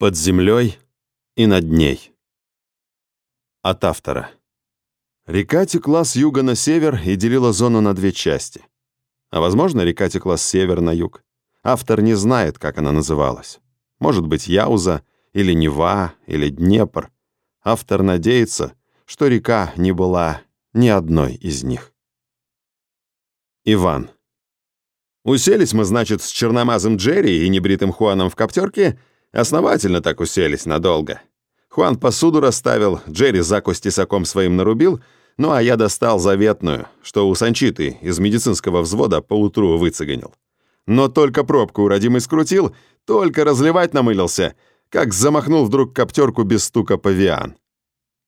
Под землей и над ней. От автора. Река текла с юга на север и делила зону на две части. А возможно, река текла с севера на юг. Автор не знает, как она называлась. Может быть, Яуза, или Нева, или Днепр. Автор надеется, что река не была ни одной из них. Иван. Уселись мы, значит, с черномазым Джерри и небритым Хуаном в коптерке — Основательно так уселись надолго. Хуан посуду расставил, Джерри закусь тесаком своим нарубил, ну а я достал заветную, что у Санчиты из медицинского взвода поутру выцеганил. Но только пробку у родимый скрутил, только разливать намылился, как замахнул вдруг коптерку без стука павиан.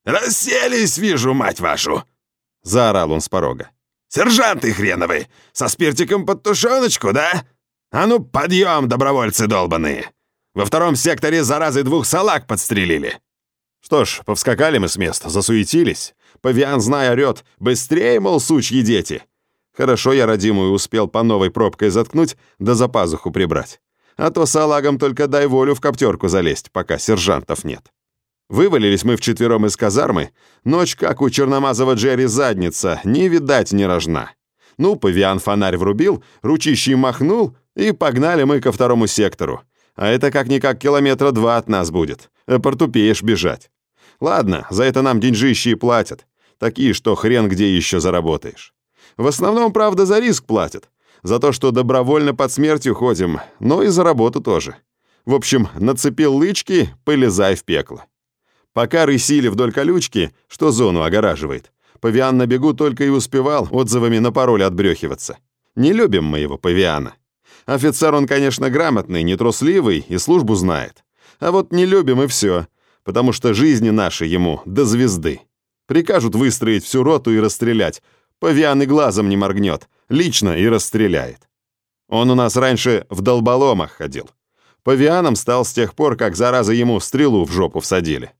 «Расселись, вижу, мать вашу!» — заорал он с порога. «Сержанты хреновы! Со спиртиком под тушеночку, да? А ну, подъем, добровольцы долбаные! Во втором секторе заразы двух салак подстрелили. Что ж, повскакали мы с места, засуетились. Павиан, зная, орёт. Быстрее, мол, сучьи дети. Хорошо я родимую успел по новой пробкой заткнуть, да за пазуху прибрать. А то салагам только дай волю в коптерку залезть, пока сержантов нет. Вывалились мы вчетвером из казармы. Ночь, как у черномазого Джерри задница, не видать не рожна. Ну, павиан фонарь врубил, ручищей махнул, и погнали мы ко второму сектору. А это как-никак километра два от нас будет. Э, портупеешь бежать. Ладно, за это нам деньжищи платят. Такие, что хрен где еще заработаешь. В основном, правда, за риск платят. За то, что добровольно под смертью ходим, но и за работу тоже. В общем, нацепил лычки, полезай в пекло. Пока рысили вдоль колючки, что зону огораживает, павиан на бегу только и успевал отзывами на пароль отбрехиваться. Не любим мы его, павиана. Офицер он, конечно, грамотный, нетрусливый и службу знает. А вот не любим и все, потому что жизни наши ему до звезды. Прикажут выстроить всю роту и расстрелять. Павиан и глазом не моргнет, лично и расстреляет. Он у нас раньше в долболомах ходил. Павианом стал с тех пор, как зараза ему стрелу в жопу всадили.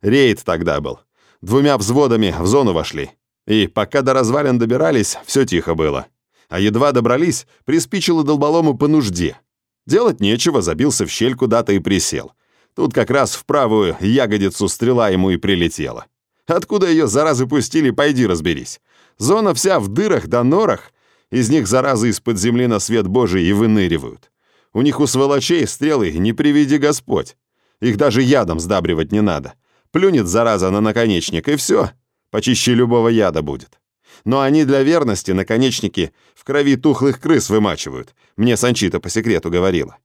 Рейд тогда был. Двумя взводами в зону вошли. И пока до развалин добирались, все тихо было а едва добрались, приспичило долболому по нужде. Делать нечего, забился в щель куда-то и присел. Тут как раз в правую ягодицу стрела ему и прилетела. Откуда ее заразы пустили, пойди разберись. Зона вся в дырах да норах, из них заразы из-под земли на свет Божий и выныривают. У них у сволочей стрелы не приведи Господь. Их даже ядом сдабривать не надо. Плюнет зараза на наконечник, и все. Почище любого яда будет но они для верности наконечники крови тухлых крыс вымачивают. Мне Санчита по секрету говорила.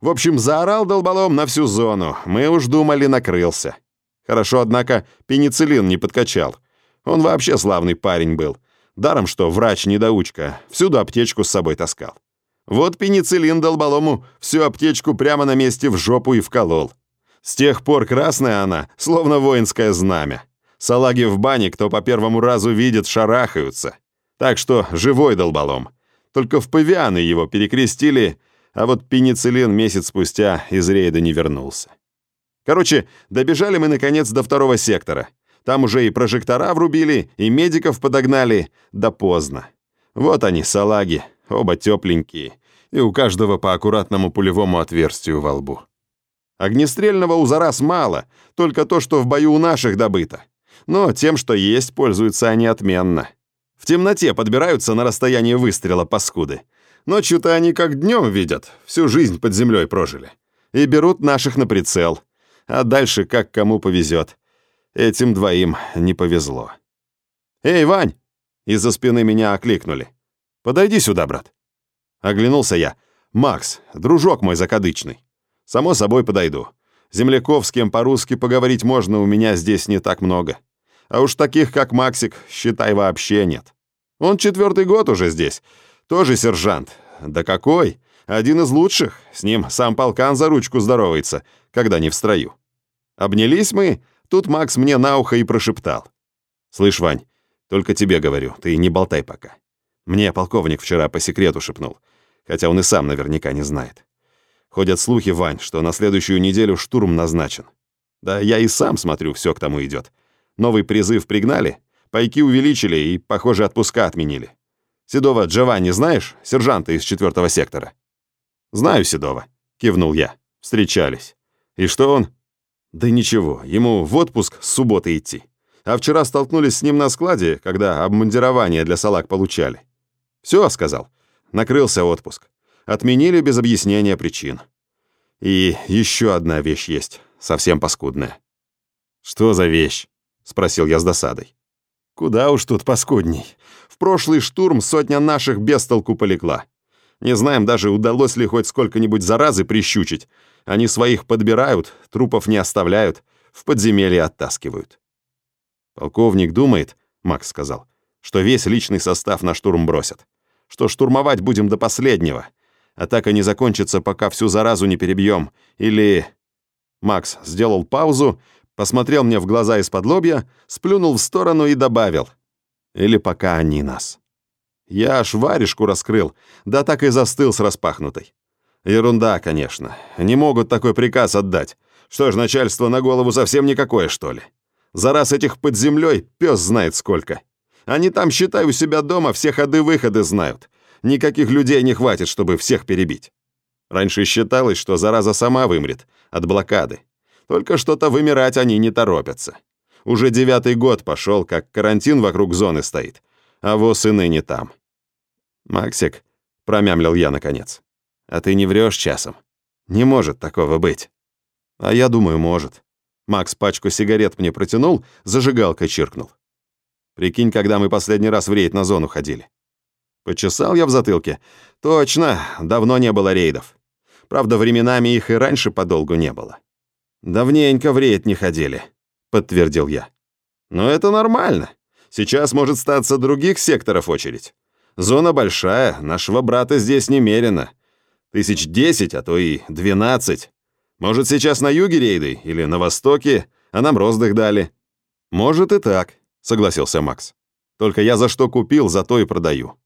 В общем, заорал долболом на всю зону. Мы уж думали, накрылся. Хорошо, однако, пенициллин не подкачал. Он вообще славный парень был. Даром, что врач-недоучка, всюду аптечку с собой таскал. Вот пенициллин долболому всю аптечку прямо на месте в жопу и вколол. С тех пор красная она, словно воинское знамя. Салаги в бане, кто по первому разу видит, шарахаются. Так что живой долболом. Только в павианы его перекрестили, а вот пенициллин месяц спустя из рейда не вернулся. Короче, добежали мы наконец до второго сектора. Там уже и прожектора врубили, и медиков подогнали, да поздно. Вот они, салаги, оба тепленькие, и у каждого по аккуратному пулевому отверстию во лбу. Огнестрельного у зараз мало, только то, что в бою у наших добыто но тем, что есть, пользуются они отменно. В темноте подбираются на расстояние выстрела паскуды. Ночью-то они как днем видят, всю жизнь под землей прожили. И берут наших на прицел. А дальше как кому повезет. Этим двоим не повезло. «Эй, Вань!» Из-за спины меня окликнули. «Подойди сюда, брат». Оглянулся я. «Макс, дружок мой закадычный. Само собой подойду. Земляков, с кем по-русски поговорить можно, у меня здесь не так много. А уж таких, как Максик, считай, вообще нет. Он четвертый год уже здесь. Тоже сержант. Да какой? Один из лучших. С ним сам полкан за ручку здоровается, когда не в строю. Обнялись мы, тут Макс мне на ухо и прошептал. «Слышь, Вань, только тебе говорю, ты не болтай пока. Мне полковник вчера по секрету шепнул, хотя он и сам наверняка не знает. Ходят слухи, Вань, что на следующую неделю штурм назначен. Да я и сам смотрю, все к тому идет. Новый призыв пригнали, пайки увеличили и, похоже, отпуска отменили. Седова Джованни знаешь, сержанта из четвертого сектора?» «Знаю Седова», — кивнул я. «Встречались. И что он? Да ничего, ему в отпуск с субботы идти. А вчера столкнулись с ним на складе, когда обмундирование для салак получали. Все, сказал. Накрылся отпуск. Отменили без объяснения причин. И еще одна вещь есть, совсем паскудная. «Что за вещь?» — спросил я с досадой. «Куда уж тут паскудней. В прошлый штурм сотня наших без толку полегла. Не знаем даже, удалось ли хоть сколько-нибудь заразы прищучить. Они своих подбирают, трупов не оставляют, в подземелье оттаскивают. Полковник думает, Макс сказал, что весь личный состав на штурм бросят. Что штурмовать будем до последнего. Атака не закончится, пока всю заразу не перебьем. Или... Макс сделал паузу, посмотрел мне в глаза из-под лобья, сплюнул в сторону и добавил. Или пока они нас. Я аж варежку раскрыл, да так и застыл с распахнутой. Ерунда, конечно. Не могут такой приказ отдать. Что ж, начальство на голову совсем никакое, что ли? За раз этих под землей пес знает сколько. Они там, считай, у себя дома все ходы-выходы знают. Никаких людей не хватит, чтобы всех перебить. Раньше считалось, что зараза сама вымрет от блокады. Только что-то вымирать они не торопятся. Уже девятый год пошел, как карантин вокруг зоны стоит. А воз и ныне там. «Максик», — промямлил я наконец, — «а ты не врешь часом? Не может такого быть». «А я думаю, может». Макс пачку сигарет мне протянул, зажигалкой чиркнул. «Прикинь, когда мы последний раз в рейд на зону ходили». Почесал я в затылке. «Точно, давно не было рейдов. Правда, временами их и раньше подолгу не было». «Давненько в рейд не ходили», — подтвердил я. «Но это нормально. Сейчас может статься других секторов очередь. Зона большая, нашего брата здесь немерено. Тысяч десять, а то и двенадцать. Может, сейчас на юге рейды или на востоке, а нам роздых дали. Может и так, согласился Макс. Только я за что купил, за то и продаю.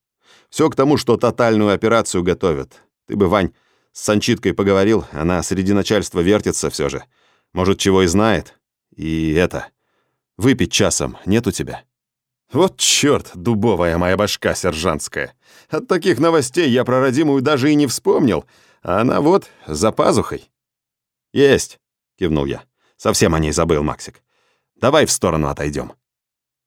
Все к тому, что тотальную операцию готовят. Ты бы, Вань, с Санчиткой поговорил, она среди начальства вертится все же. Может, чего и знает. И это... Выпить часом нет у тебя?» Вот черт, дубовая моя башка сержантская. От таких новостей я про родимую даже и не вспомнил, а она вот за пазухой. «Есть», — кивнул я. «Совсем о ней забыл, Максик. Давай в сторону отойдем».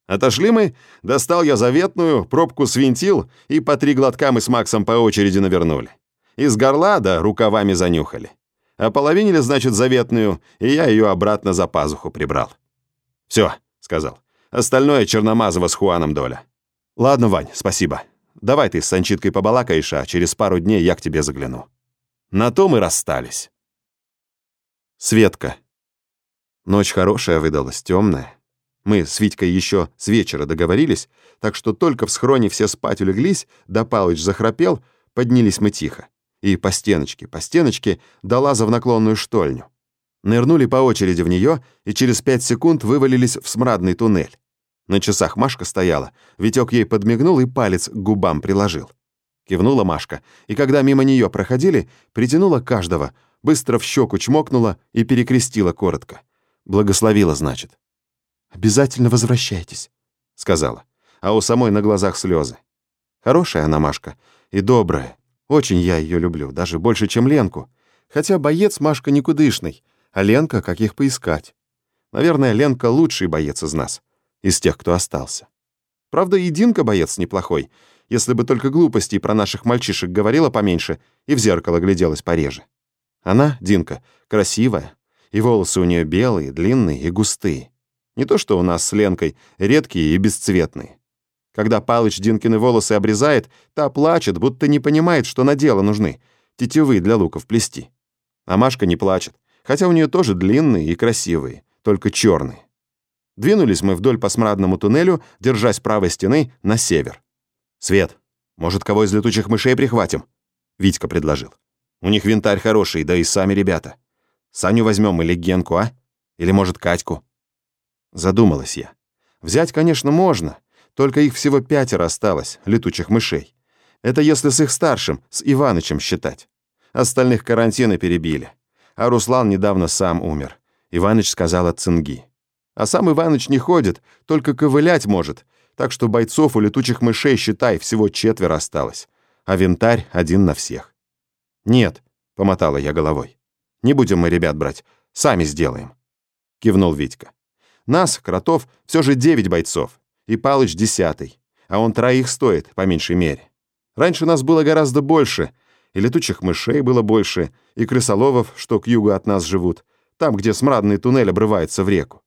Отошли мы, достал я заветную, пробку свинтил, и по три глотка мы с Максом по очереди навернули. Из горла, да, рукавами занюхали. А половинили, значит, заветную, и я ее обратно за пазуху прибрал. «Все», — сказал, Остальное Черномазова с Хуаном доля. Ладно, Вань, спасибо. Давай ты с Санчиткой побалакаешь, а через пару дней я к тебе загляну. На то мы расстались. Светка. Ночь хорошая выдалась, темная. Мы с Витькой еще с вечера договорились, так что только в схроне все спать улеглись, да Палыч захрапел, поднялись мы тихо. И по стеночке, по стеночке до лаза в наклонную штольню. Нырнули по очереди в нее и через пять секунд вывалились в смрадный туннель. На часах Машка стояла. Витек ей подмигнул и палец к губам приложил. Кивнула Машка, и когда мимо нее проходили, притянула каждого, быстро в щеку чмокнула и перекрестила коротко. Благословила, значит. «Обязательно возвращайтесь», — сказала, а у самой на глазах слезы. Хорошая она Машка и добрая. Очень я ее люблю, даже больше, чем Ленку. Хотя боец Машка никудышный, а Ленка, как их поискать? Наверное, Ленка лучший боец из нас, из тех, кто остался. Правда, и Динка боец неплохой, если бы только глупостей про наших мальчишек говорила поменьше и в зеркало гляделась пореже. Она, Динка, красивая, и волосы у нее белые, длинные и густые. Не то что у нас с Ленкой, редкие и бесцветные. Когда Палыч Динкины волосы обрезает, та плачет, будто не понимает, что на дело нужны, тетивы для луков плести. А Машка не плачет, хотя у нее тоже длинные и красивые, только черные. Двинулись мы вдоль по смрадному туннелю, держась правой стены на север. «Свет, может, кого из летучих мышей прихватим?» Витька предложил. «У них винтарь хороший, да и сами ребята. Саню возьмем или Генку, а? Или, может, Катьку?» Задумалась я. Взять, конечно, можно, только их всего пятеро осталось, летучих мышей. Это если с их старшим, с Иванычем считать. Остальных карантины перебили а Руслан недавно сам умер. Иваныч сказал от цинги. А сам Иваныч не ходит, только ковылять может, так что бойцов у летучих мышей, считай, всего четверо осталось, а винтарь один на всех. «Нет», — помотала я головой, — «не будем мы ребят брать, Сами сделаем. Кивнул Витька. Нас, кротов, все же девять бойцов. И Палыч десятый. А он троих стоит, по меньшей мере. Раньше нас было гораздо больше. И летучих мышей было больше. И крысоловов, что к югу от нас живут. Там, где смрадный туннель обрывается в реку.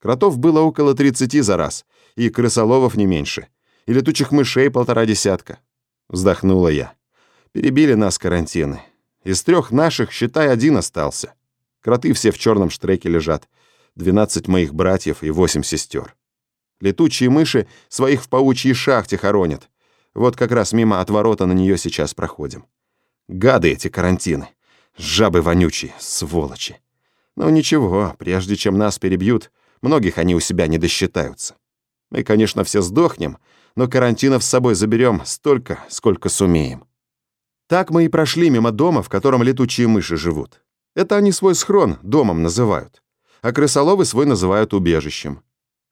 Кротов было около 30 за раз. И крысоловов не меньше. И летучих мышей полтора десятка. Вздохнула я. Перебили нас карантины. Из трех наших, считай, один остался. Кроты все в черном штреке лежат. 12 моих братьев и 8 сестер. Летучие мыши своих в паучьей шахте хоронят. Вот как раз мимо отворота на нее сейчас проходим. Гады эти карантины. Жабы вонючие, сволочи. Но ничего, прежде чем нас перебьют, многих они у себя не досчитаются. Мы, конечно, все сдохнем, но карантинов с собой заберем столько, сколько сумеем. Так мы и прошли мимо дома, в котором летучие мыши живут. Это они свой схрон домом называют. А крысоловы свой называют убежищем.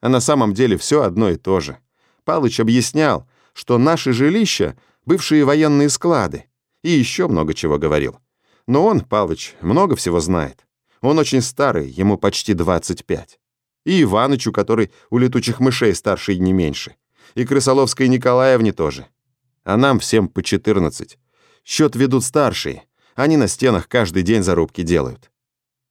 А на самом деле все одно и то же. Палыч объяснял, что наши жилища — бывшие военные склады, и еще много чего говорил. Но он, Палыч, много всего знает. Он очень старый, ему почти 25. И Иванычу, который у летучих мышей старше не меньше. И Крысоловской Николаевне тоже. А нам всем по 14. Счет ведут старшие. Они на стенах каждый день зарубки делают.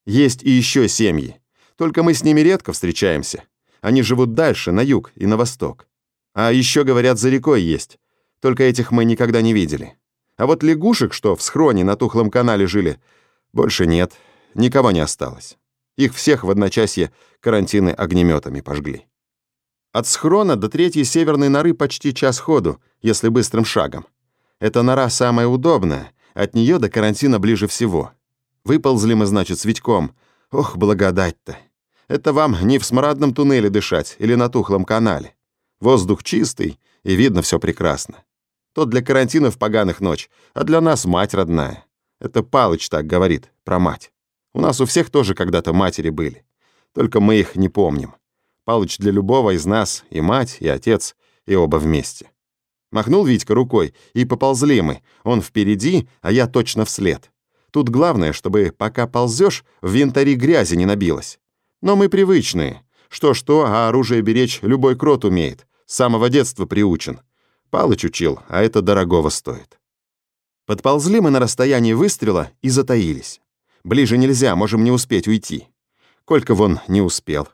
Есть и еще семьи. Только мы с ними редко встречаемся. Они живут дальше, на юг и на восток. А еще, говорят, за рекой есть. Только этих мы никогда не видели. А вот лягушек, что в схроне на тухлом канале жили, больше нет. Никого не осталось. Их всех в одночасье карантины огнеметами пожгли. От схрона до третьей северной норы почти час ходу, если быстрым шагом. Эта нора самая удобная, от нее до карантина ближе всего. Выползли мы, значит, с Витьком. Ох, благодать-то. Это вам не в смрадном туннеле дышать или на тухлом канале. Воздух чистый, и видно все прекрасно. То для карантинов поганых ночь, а для нас мать родная. Это Палыч так говорит про мать. У нас у всех тоже когда-то матери были. Только мы их не помним. Палыч для любого из нас и мать, и отец, и оба вместе. Махнул Витька рукой, и поползли мы. Он впереди, а я точно вслед. Тут главное, чтобы пока ползешь, в янтаре грязи не набилось. Но мы привычные. Что-что, а оружие беречь любой крот умеет. С самого детства приучен. Палыч учил, а это дорогого стоит. Подползли мы на расстояние выстрела и затаились. Ближе нельзя, можем не успеть уйти. Колька вон не успел.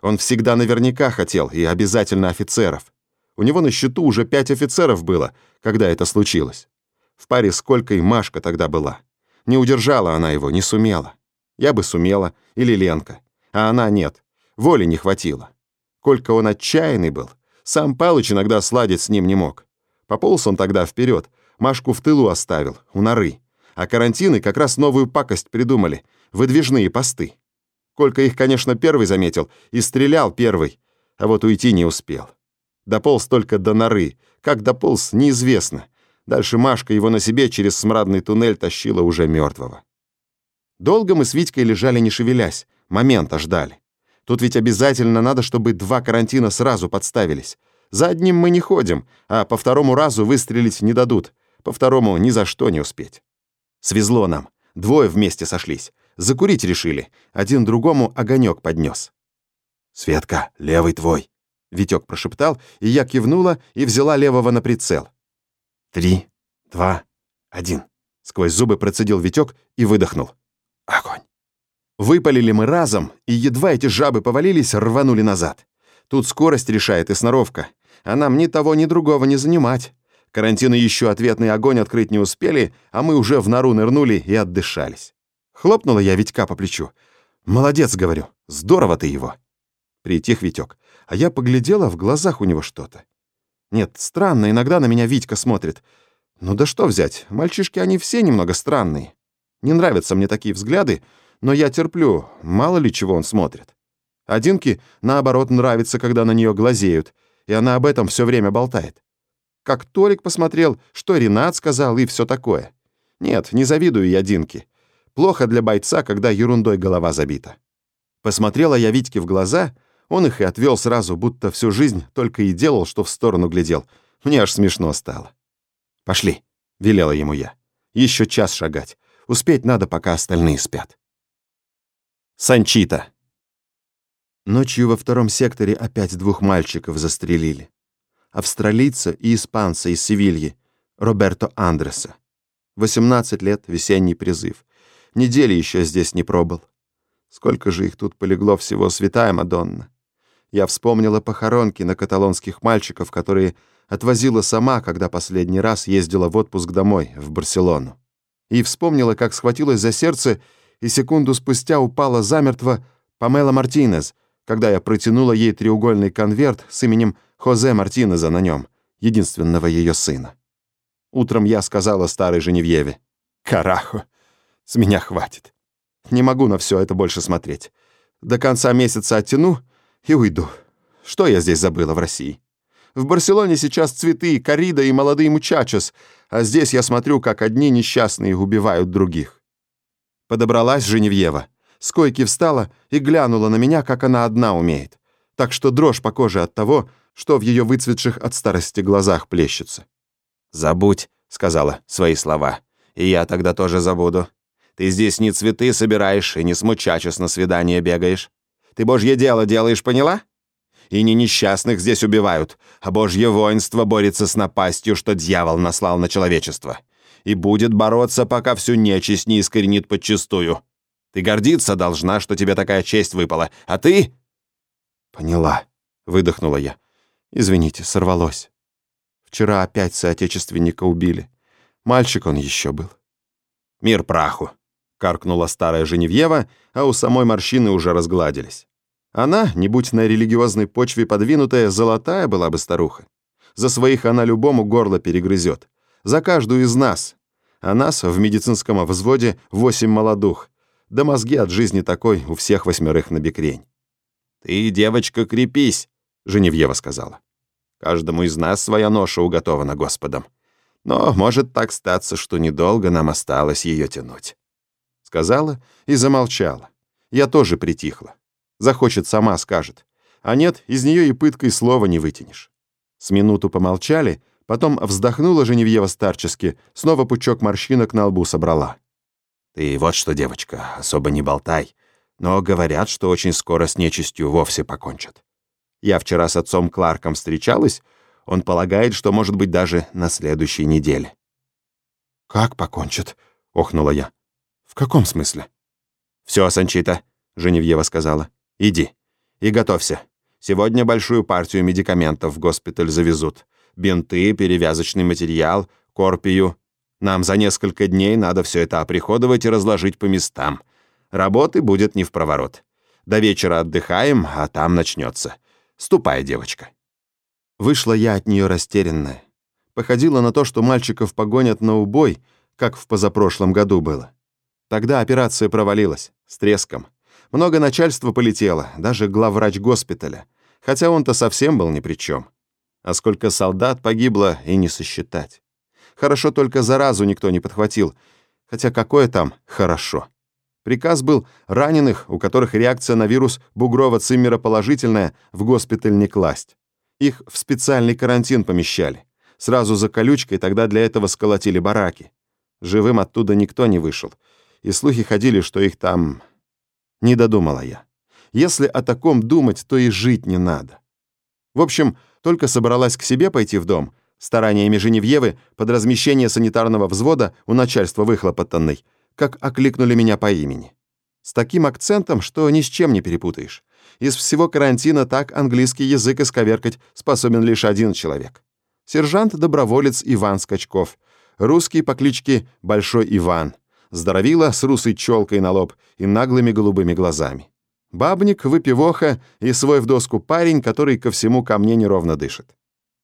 Он всегда наверняка хотел, и обязательно офицеров. У него на счету уже пять офицеров было, когда это случилось. В паре с Колькой Машка тогда была. Не удержала она его, не сумела. Я бы сумела, или Ленка. А она нет. Воли не хватило. Колька он отчаянный был. Сам Палыч иногда сладить с ним не мог. Пополз он тогда вперед, Машку в тылу оставил, у норы. А карантины как раз новую пакость придумали — выдвижные посты. Колька их, конечно, первый заметил и стрелял первый, а вот уйти не успел. Дополз только до норы. Как дополз, неизвестно. Дальше Машка его на себе через смрадный туннель тащила уже мертвого. Долго мы с Витькой лежали не шевелясь, момента ждали. Тут ведь обязательно надо, чтобы два карантина сразу подставились. За одним мы не ходим, а по второму разу выстрелить не дадут. По второму ни за что не успеть. Свезло нам. Двое вместе сошлись. Закурить решили. Один другому огонек поднес. «Светка, левый твой», Витек прошептал, и я кивнула и взяла левого на прицел. «Три, два, один», — сквозь зубы процедил Витек и выдохнул. «Огонь!» Выпалили мы разом, и едва эти жабы повалились, рванули назад. Тут скорость решает и сноровка, а нам ни того, ни другого не занимать. Карантины еще ответный огонь открыть не успели, а мы уже в нору нырнули и отдышались. Хлопнула я Витька по плечу. «Молодец», — говорю, — «здорово ты его». Притих Витек а я поглядела, в глазах у него что-то. Нет, странно, иногда на меня Витька смотрит. Ну да что взять, мальчишки они все немного странные. Не нравятся мне такие взгляды, но я терплю, мало ли чего он смотрит. Одинке, наоборот, нравится, когда на нее глазеют, и она об этом все время болтает. Как Толик посмотрел, что Ренат сказал и все такое. Нет, не завидую я Динке. Плохо для бойца, когда ерундой голова забита. Посмотрела я Витьке в глаза — он их и отвел сразу, будто всю жизнь только и делал, что в сторону глядел. Мне аж смешно стало. «Пошли», — велела ему я. «Еще час шагать. Успеть надо, пока остальные спят». Санчита. Ночью во втором секторе опять двух мальчиков застрелили. Австралийца и испанца из Севильи, Роберто Андреса. 18 лет, весенний призыв. Недели еще здесь не пробыл. Сколько же их тут полегло всего, святая Мадонна. Я вспомнила похоронки на каталонских мальчиков, которые отвозила сама, когда последний раз ездила в отпуск домой, в Барселону. И вспомнила, как схватилась за сердце и секунду спустя упала замертво Памела Мартинез, когда я протянула ей треугольный конверт с именем Хозе Мартинеза на нем, единственного ее сына. Утром я сказала старой Женевьеве, «Карахо, с меня хватит. Не могу на все это больше смотреть. До конца месяца оттяну и уйду. Что я здесь забыла в России? В Барселоне сейчас цветы, корида и молодые мучачес, а здесь я смотрю, как одни несчастные убивают других. Подобралась Женевьева. С койки встала и глянула на меня, как она одна умеет. Так что дрожь по коже от того, что в ее выцветших от старости глазах плещется. «Забудь», — сказала свои слова. «И я тогда тоже забуду. Ты здесь не цветы собираешь и не с мучачес на свидание бегаешь. Ты божье дело делаешь, поняла?» И не несчастных здесь убивают, а божье воинство борется с напастью, что дьявол наслал на человечество. И будет бороться, пока всю нечисть не искоренит подчистую. Ты гордиться должна, что тебе такая честь выпала, а ты...» «Поняла», — выдохнула я. «Извините, сорвалось. Вчера опять соотечественника убили. Мальчик он еще был». «Мир праху», — каркнула старая Женевьева, а у самой морщины уже разгладились. Она, не будь на религиозной почве подвинутая, золотая была бы старуха. За своих она любому горло перегрызет. За каждую из нас. А нас в медицинском взводе восемь молодух. Да мозги от жизни такой у всех восьмерых на бекрень. «Ты, девочка, крепись», — Женевьева сказала. «Каждому из нас своя ноша уготована Господом. Но может так статься, что недолго нам осталось ее тянуть». Сказала и замолчала. Я тоже притихла. Захочет, сама скажет. А нет, из нее и пыткой слова не вытянешь. С минуту помолчали, потом вздохнула Женевьева старчески, снова пучок морщинок на лбу собрала. «Ты вот что, девочка, особо не болтай. Но говорят, что очень скоро с нечистью вовсе покончат. Я вчера с отцом Кларком встречалась, он полагает, что, может быть, даже на следующей неделе». «Как покончат?» — охнула я. «В каком смысле?» «Все, Санчита», — Женевьева сказала. Иди. И готовься. Сегодня большую партию медикаментов в госпиталь завезут. Бинты, перевязочный материал, корпию. Нам за несколько дней надо все это оприходовать и разложить по местам. Работы будет не в проворот. До вечера отдыхаем, а там начнется. Ступай, девочка. Вышла я от нее растерянная. Походила на то, что мальчиков погонят на убой, как в позапрошлом году было. Тогда операция провалилась, с треском. Много начальства полетело, даже главврач госпиталя, хотя он-то совсем был ни при чем. А сколько солдат погибло и не сосчитать. Хорошо только заразу никто не подхватил, хотя какое там хорошо. Приказ был раненых, у которых реакция на вирус бугрова циммера положительная, в госпиталь не класть. Их в специальный карантин помещали. Сразу за колючкой тогда для этого сколотили бараки. Живым оттуда никто не вышел. И слухи ходили, что их там не додумала я. Если о таком думать, то и жить не надо. В общем, только собралась к себе пойти в дом, стараниями Женевьевы под размещение санитарного взвода у начальства выхлопотанной, как окликнули меня по имени. С таким акцентом, что ни с чем не перепутаешь. Из всего карантина так английский язык исковеркать способен лишь один человек. Сержант-доброволец Иван Скачков, русский по кличке Большой Иван — здоровила с русой челкой на лоб и наглыми голубыми глазами. Бабник, выпивоха и свой в доску парень, который ко всему ко мне неровно дышит.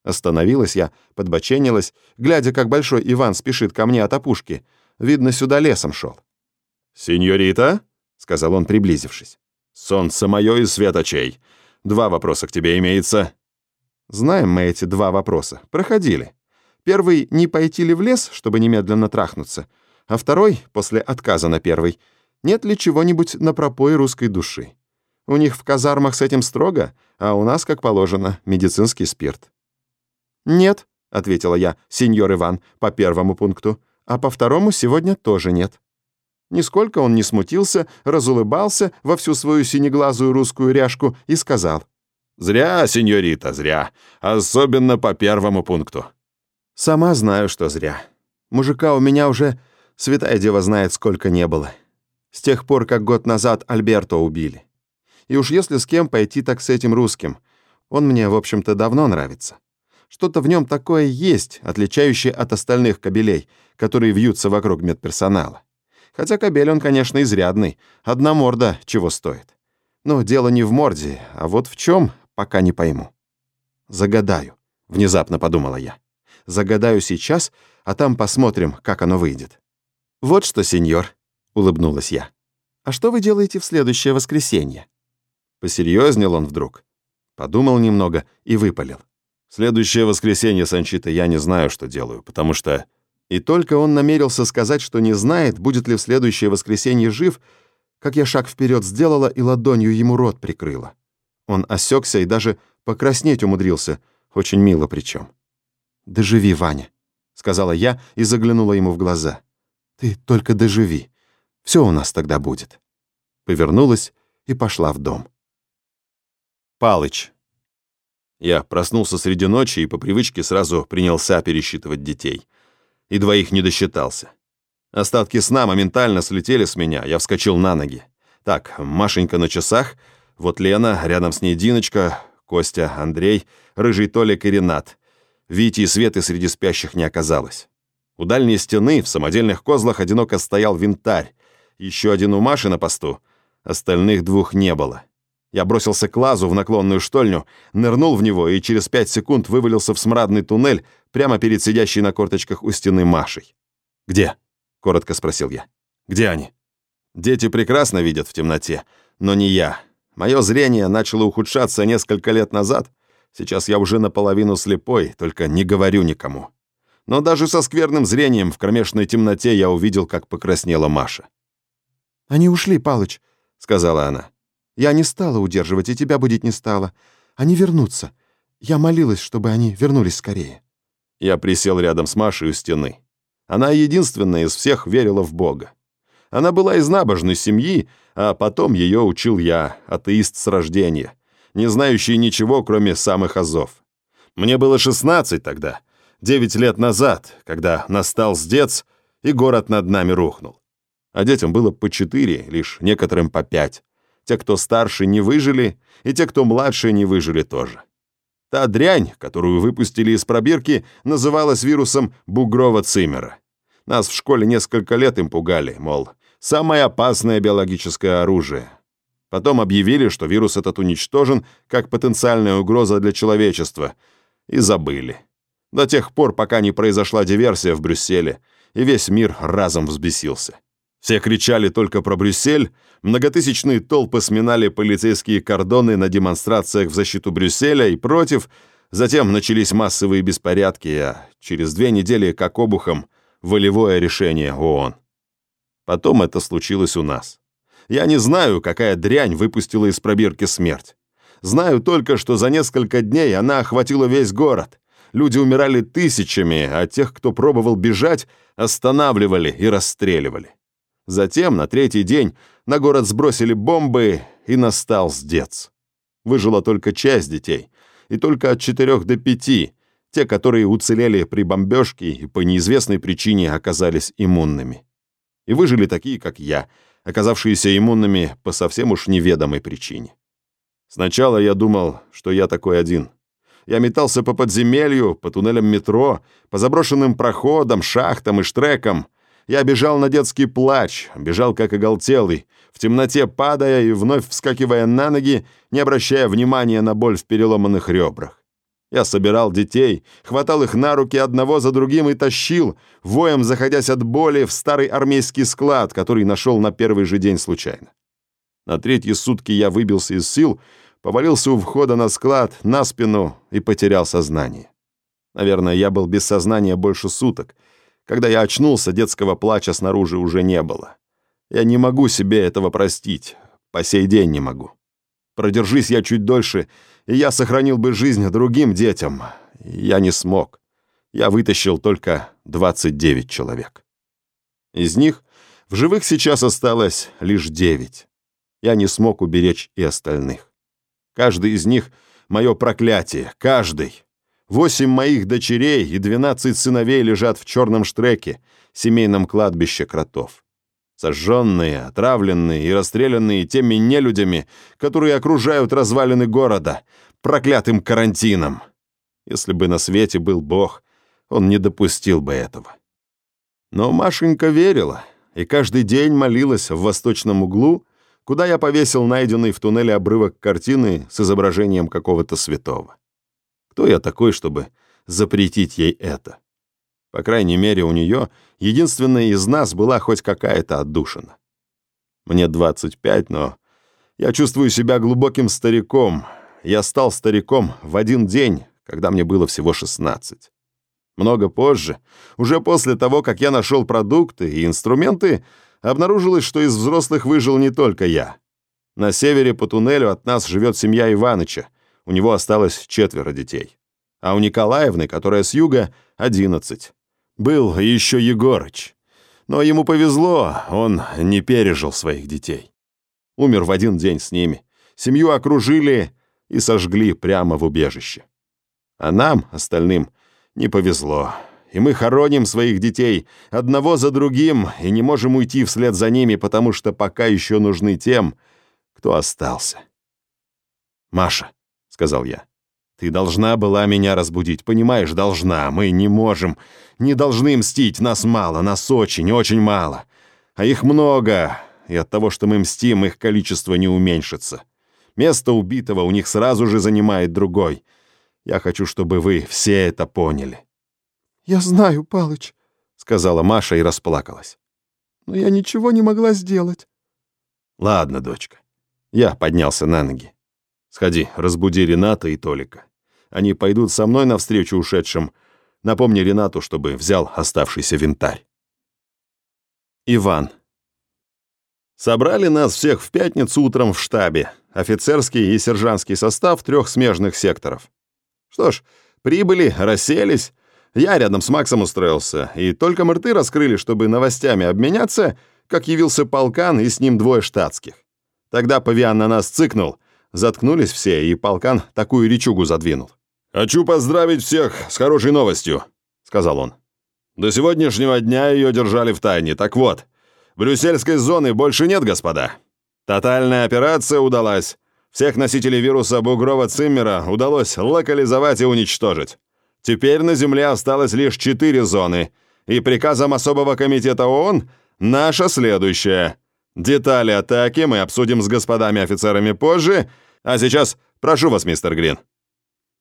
Остановилась я, подбоченилась, глядя, как большой Иван спешит ко мне от опушки. Видно, сюда лесом шел. «Сеньорита?» — сказал он, приблизившись. «Солнце мое и свет очей. Два вопроса к тебе имеется». Знаем мы эти два вопроса. Проходили. Первый — не пойти ли в лес, чтобы немедленно трахнуться — а второй, после отказа на первый, нет ли чего-нибудь на пропой русской души. У них в казармах с этим строго, а у нас, как положено, медицинский спирт. «Нет», — ответила я, сеньор Иван, по первому пункту, а по второму сегодня тоже нет. Нисколько он не смутился, разулыбался во всю свою синеглазую русскую ряжку и сказал. «Зря, сеньорита, зря. Особенно по первому пункту». «Сама знаю, что зря. Мужика у меня уже, святая дева знает, сколько не было. С тех пор, как год назад Альберто убили. И уж если с кем пойти, так с этим русским. Он мне, в общем-то, давно нравится. Что-то в нем такое есть, отличающее от остальных кабелей, которые вьются вокруг медперсонала. Хотя кабель он, конечно, изрядный. Одна морда чего стоит. Но дело не в морде, а вот в чем, пока не пойму. Загадаю, внезапно подумала я. Загадаю сейчас, а там посмотрим, как оно выйдет. Вот что, сеньор, улыбнулась я. А что вы делаете в следующее воскресенье? Посерьезнел он вдруг. Подумал немного и выпалил. Следующее воскресенье, Санчита, я не знаю, что делаю, потому что и только он намерился сказать, что не знает, будет ли в следующее воскресенье жив, как я шаг вперед сделала и ладонью ему рот прикрыла. Он осекся и даже покраснеть умудрился, очень мило причем. «Доживи, Ваня», — сказала я и заглянула ему в глаза. «Ты только доживи. Все у нас тогда будет». Повернулась и пошла в дом. Палыч. Я проснулся среди ночи и по привычке сразу принялся пересчитывать детей — и двоих не досчитался. Остатки сна моментально слетели с меня, я вскочил на ноги. Так, Машенька на часах, вот Лена, рядом с ней Диночка, Костя, Андрей, Рыжий Толик и Ренат. Вити и Светы среди спящих не оказалось. У дальней стены в самодельных козлах одиноко стоял винтарь. Еще один у Маши на посту. Остальных двух не было. Я бросился к лазу в наклонную штольню, нырнул в него и через пять секунд вывалился в смрадный туннель прямо перед сидящей на корточках у стены Машей. «Где?» — коротко спросил я. «Где они?» Дети прекрасно видят в темноте, но не я. Мое зрение начало ухудшаться несколько лет назад. Сейчас я уже наполовину слепой, только не говорю никому. Но даже со скверным зрением в кромешной темноте я увидел, как покраснела Маша. «Они ушли, Палыч», — сказала она. Я не стала удерживать, и тебя будить не стала. Они вернутся. Я молилась, чтобы они вернулись скорее». Я присел рядом с Машей у стены. Она единственная из всех верила в Бога. Она была из набожной семьи, а потом ее учил я, атеист с рождения, не знающий ничего, кроме самых азов. Мне было 16 тогда, 9 лет назад, когда настал сдец, и город над нами рухнул. А детям было по 4, лишь некоторым по 5. Те, кто старше, не выжили, и те, кто младше, не выжили тоже. Та дрянь, которую выпустили из пробирки, называлась вирусом Бугрова-Циммера. Нас в школе несколько лет им пугали, мол, самое опасное биологическое оружие. Потом объявили, что вирус этот уничтожен как потенциальная угроза для человечества, и забыли. До тех пор, пока не произошла диверсия в Брюсселе, и весь мир разом взбесился. Все кричали только про Брюссель, многотысячные толпы сминали полицейские кордоны на демонстрациях в защиту Брюсселя и против, затем начались массовые беспорядки, а через две недели, как обухом, волевое решение ООН. Потом это случилось у нас. Я не знаю, какая дрянь выпустила из пробирки смерть. Знаю только, что за несколько дней она охватила весь город. Люди умирали тысячами, а тех, кто пробовал бежать, останавливали и расстреливали. Затем, на третий день, на город сбросили бомбы, и настал сдец. Выжила только часть детей, и только от четырех до пяти, те, которые уцелели при бомбежке и по неизвестной причине оказались иммунными. И выжили такие, как я, оказавшиеся иммунными по совсем уж неведомой причине. Сначала я думал, что я такой один. Я метался по подземелью, по туннелям метро, по заброшенным проходам, шахтам и штрекам — я бежал на детский плач, бежал как оголтелый, в темноте падая и вновь вскакивая на ноги, не обращая внимания на боль в переломанных ребрах. Я собирал детей, хватал их на руки одного за другим и тащил, воем заходясь от боли в старый армейский склад, который нашел на первый же день случайно. На третьи сутки я выбился из сил, повалился у входа на склад, на спину и потерял сознание. Наверное, я был без сознания больше суток — когда я очнулся, детского плача снаружи уже не было. Я не могу себе этого простить. По сей день не могу. Продержись я чуть дольше, и я сохранил бы жизнь другим детям. Я не смог. Я вытащил только 29 человек. Из них В живых сейчас осталось лишь девять. Я не смог уберечь и остальных. Каждый из них — мое проклятие, каждый. Восемь моих дочерей и двенадцать сыновей лежат в черном штреке, семейном кладбище кротов. Сожженные, отравленные и расстрелянные теми нелюдями, которые окружают развалины города, проклятым карантином. Если бы на свете был Бог, он не допустил бы этого. Но Машенька верила и каждый день молилась в восточном углу, куда я повесил найденный в туннеле обрывок картины с изображением какого-то святого. Кто я такой, чтобы запретить ей это? По крайней мере, у нее единственная из нас была хоть какая-то отдушина. Мне 25, но я чувствую себя глубоким стариком. Я стал стариком в один день, когда мне было всего 16. Много позже, уже после того, как я нашел продукты и инструменты, обнаружилось, что из взрослых выжил не только я. На севере по туннелю от нас живет семья Иваныча, у него осталось четверо детей. А у Николаевны, которая с юга, одиннадцать. Был еще Егорыч. Но ему повезло, он не пережил своих детей. Умер в один день с ними. Семью окружили и сожгли прямо в убежище. А нам, остальным, не повезло. И мы хороним своих детей одного за другим и не можем уйти вслед за ними, потому что пока еще нужны тем, кто остался. «Маша», — сказал я, — «ты должна была меня разбудить, понимаешь, должна. Мы не можем, не должны мстить, нас мало, нас очень, очень мало. А их много, и от того, что мы мстим, их количество не уменьшится. Место убитого у них сразу же занимает другой. Я хочу, чтобы вы все это поняли». «Я знаю, Палыч», — сказала Маша и расплакалась. «Но я ничего не могла сделать». «Ладно, дочка». Я поднялся на ноги. «Сходи, разбуди Рената и Толика. Они пойдут со мной навстречу ушедшим. Напомни Ренату, чтобы взял оставшийся винтарь». Иван. Собрали нас всех в пятницу утром в штабе. Офицерский и сержантский состав трех смежных секторов. Что ж, прибыли, расселись. Я рядом с Максом устроился, и только мы рты раскрыли, чтобы новостями обменяться, как явился полкан и с ним двое штатских. Тогда павиан на нас цыкнул, заткнулись все, и полкан такую речугу задвинул. «Хочу поздравить всех с хорошей новостью», — сказал он. «До сегодняшнего дня ее держали в тайне. Так вот, брюссельской зоны больше нет, господа. Тотальная операция удалась. Всех носителей вируса Бугрова-Циммера удалось локализовать и уничтожить. Теперь на Земле осталось лишь четыре зоны, и приказом особого комитета ООН наша следующая. Детали атаки мы обсудим с господами офицерами позже, а сейчас прошу вас, мистер Грин».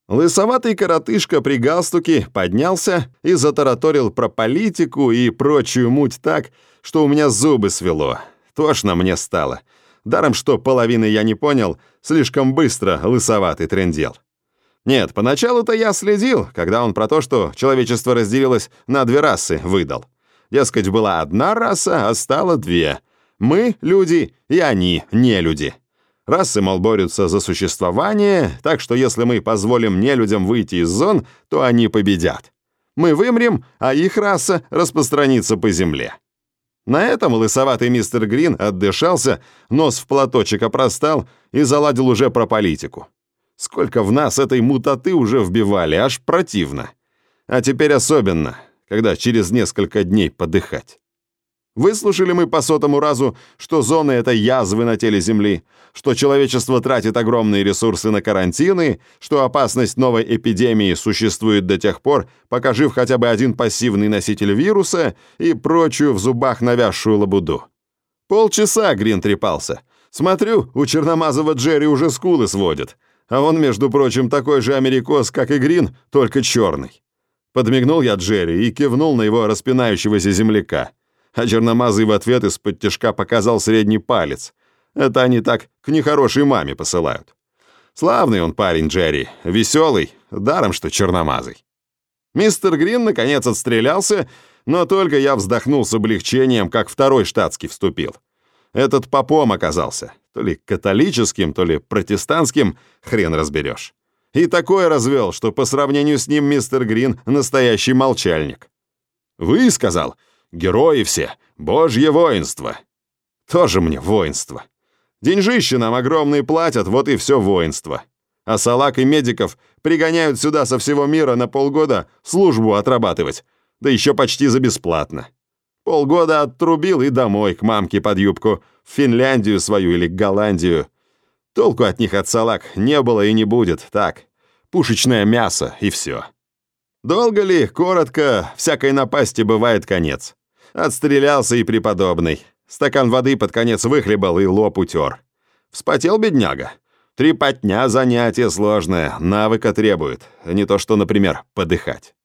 Лысоватый коротышка при галстуке поднялся и затараторил про политику и прочую муть так, что у меня зубы свело. Тошно мне стало. Даром, что половины я не понял, слишком быстро лысоватый трендел. Нет, поначалу-то я следил, когда он про то, что человечество разделилось на две расы, выдал. Дескать, была одна раса, а стало две. Мы — люди, и они — не люди. Расы, мол, борются за существование, так что если мы позволим нелюдям выйти из зон, то они победят. Мы вымрем, а их раса распространится по земле. На этом лысоватый мистер Грин отдышался, нос в платочек опростал и заладил уже про политику. Сколько в нас этой мутаты уже вбивали, аж противно. А теперь особенно, когда через несколько дней подыхать. Выслушали мы по сотому разу, что зоны — это язвы на теле Земли, что человечество тратит огромные ресурсы на карантины, что опасность новой эпидемии существует до тех пор, пока жив хотя бы один пассивный носитель вируса и прочую в зубах навязшую лабуду. Полчаса Грин трепался. Смотрю, у черномазого Джерри уже скулы сводит, а он, между прочим, такой же америкос, как и Грин, только черный. Подмигнул я Джерри и кивнул на его распинающегося земляка а черномазый в ответ из-под тяжка показал средний палец. Это они так к нехорошей маме посылают. Славный он парень, Джерри, веселый, даром что черномазый. Мистер Грин наконец отстрелялся, но только я вздохнул с облегчением, как второй штатский вступил. Этот попом оказался, то ли католическим, то ли протестантским, хрен разберешь. И такое развел, что по сравнению с ним мистер Грин настоящий молчальник. «Вы, — сказал, — Герои все, божье воинство. Тоже мне воинство. Деньжище нам огромные платят, вот и все воинство. А салак и медиков пригоняют сюда со всего мира на полгода службу отрабатывать, да еще почти за бесплатно. Полгода отрубил и домой, к мамке под юбку, в Финляндию свою или Голландию. Толку от них от салак не было и не будет, так, пушечное мясо и все. Долго ли, коротко, всякой напасти бывает конец. Отстрелялся и преподобный. Стакан воды под конец выхлебал и лоб утер. Вспотел бедняга. Трепотня занятие сложное, навыка требует, а не то что, например, подыхать.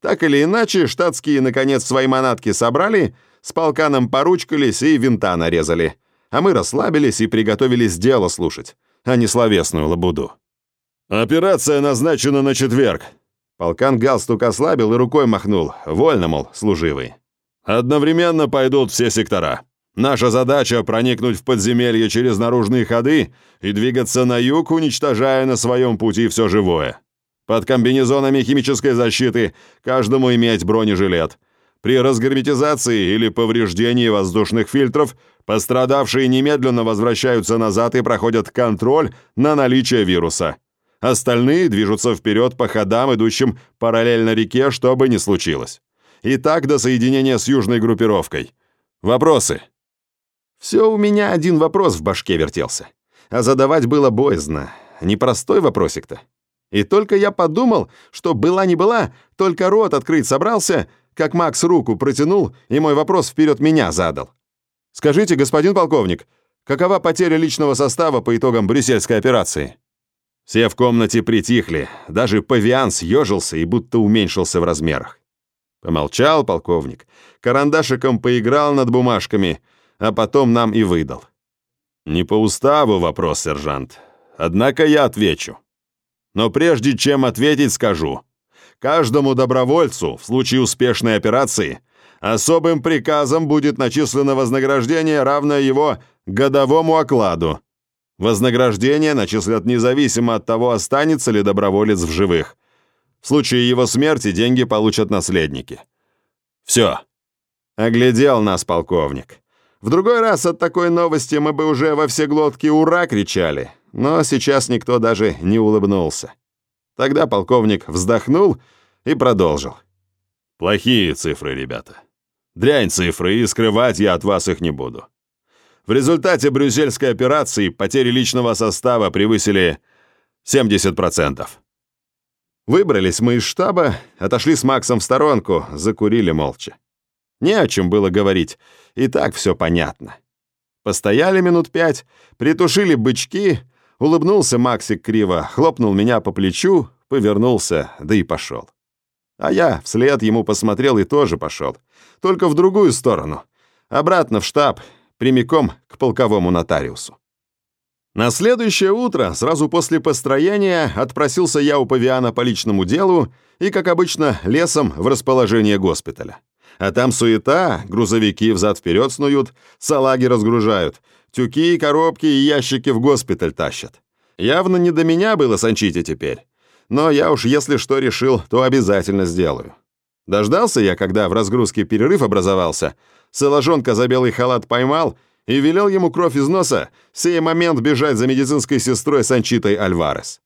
Так или иначе, штатские, наконец, свои манатки собрали, с полканом поручкались и винта нарезали. А мы расслабились и приготовились дело слушать, а не словесную лабуду. «Операция назначена на четверг», Полкан галстук ослабил и рукой махнул. Вольно, мол, служивый. «Одновременно пойдут все сектора. Наша задача — проникнуть в подземелье через наружные ходы и двигаться на юг, уничтожая на своем пути все живое. Под комбинезонами химической защиты каждому иметь бронежилет. При разгерметизации или повреждении воздушных фильтров пострадавшие немедленно возвращаются назад и проходят контроль на наличие вируса. Остальные движутся вперед по ходам, идущим параллельно реке, что бы ни случилось. И так до соединения с южной группировкой. Вопросы? Все у меня один вопрос в башке вертелся. А задавать было боязно. Непростой вопросик-то. И только я подумал, что была не была, только рот открыть собрался, как Макс руку протянул и мой вопрос вперед меня задал. «Скажите, господин полковник, какова потеря личного состава по итогам брюссельской операции?» Все в комнате притихли, даже павиан съежился и будто уменьшился в размерах. Помолчал полковник, карандашиком поиграл над бумажками, а потом нам и выдал. «Не по уставу вопрос, сержант. Однако я отвечу. Но прежде чем ответить, скажу. Каждому добровольцу в случае успешной операции особым приказом будет начислено вознаграждение, равное его годовому окладу, Вознаграждение начислят независимо от того, останется ли доброволец в живых. В случае его смерти деньги получат наследники. Все. Оглядел нас полковник. В другой раз от такой новости мы бы уже во все глотки «Ура!» кричали, но сейчас никто даже не улыбнулся. Тогда полковник вздохнул и продолжил. «Плохие цифры, ребята. Дрянь цифры, и скрывать я от вас их не буду. В результате брюссельской операции потери личного состава превысили 70%. Выбрались мы из штаба, отошли с Максом в сторонку, закурили молча. Не о чем было говорить, и так все понятно. Постояли минут пять, притушили бычки, улыбнулся Максик криво, хлопнул меня по плечу, повернулся, да и пошел. А я вслед ему посмотрел и тоже пошел, только в другую сторону, обратно в штаб, прямиком к полковому нотариусу. На следующее утро, сразу после построения, отпросился я у павиана по личному делу и, как обычно, лесом в расположение госпиталя. А там суета, грузовики взад-вперед снуют, салаги разгружают, тюки, коробки и ящики в госпиталь тащат. Явно не до меня было санчите теперь. Но я уж если что решил, то обязательно сделаю. Дождался я, когда в разгрузке перерыв образовался, Соложонка за белый халат поймал и велел ему кровь из носа в сей момент бежать за медицинской сестрой Санчитой Альварес.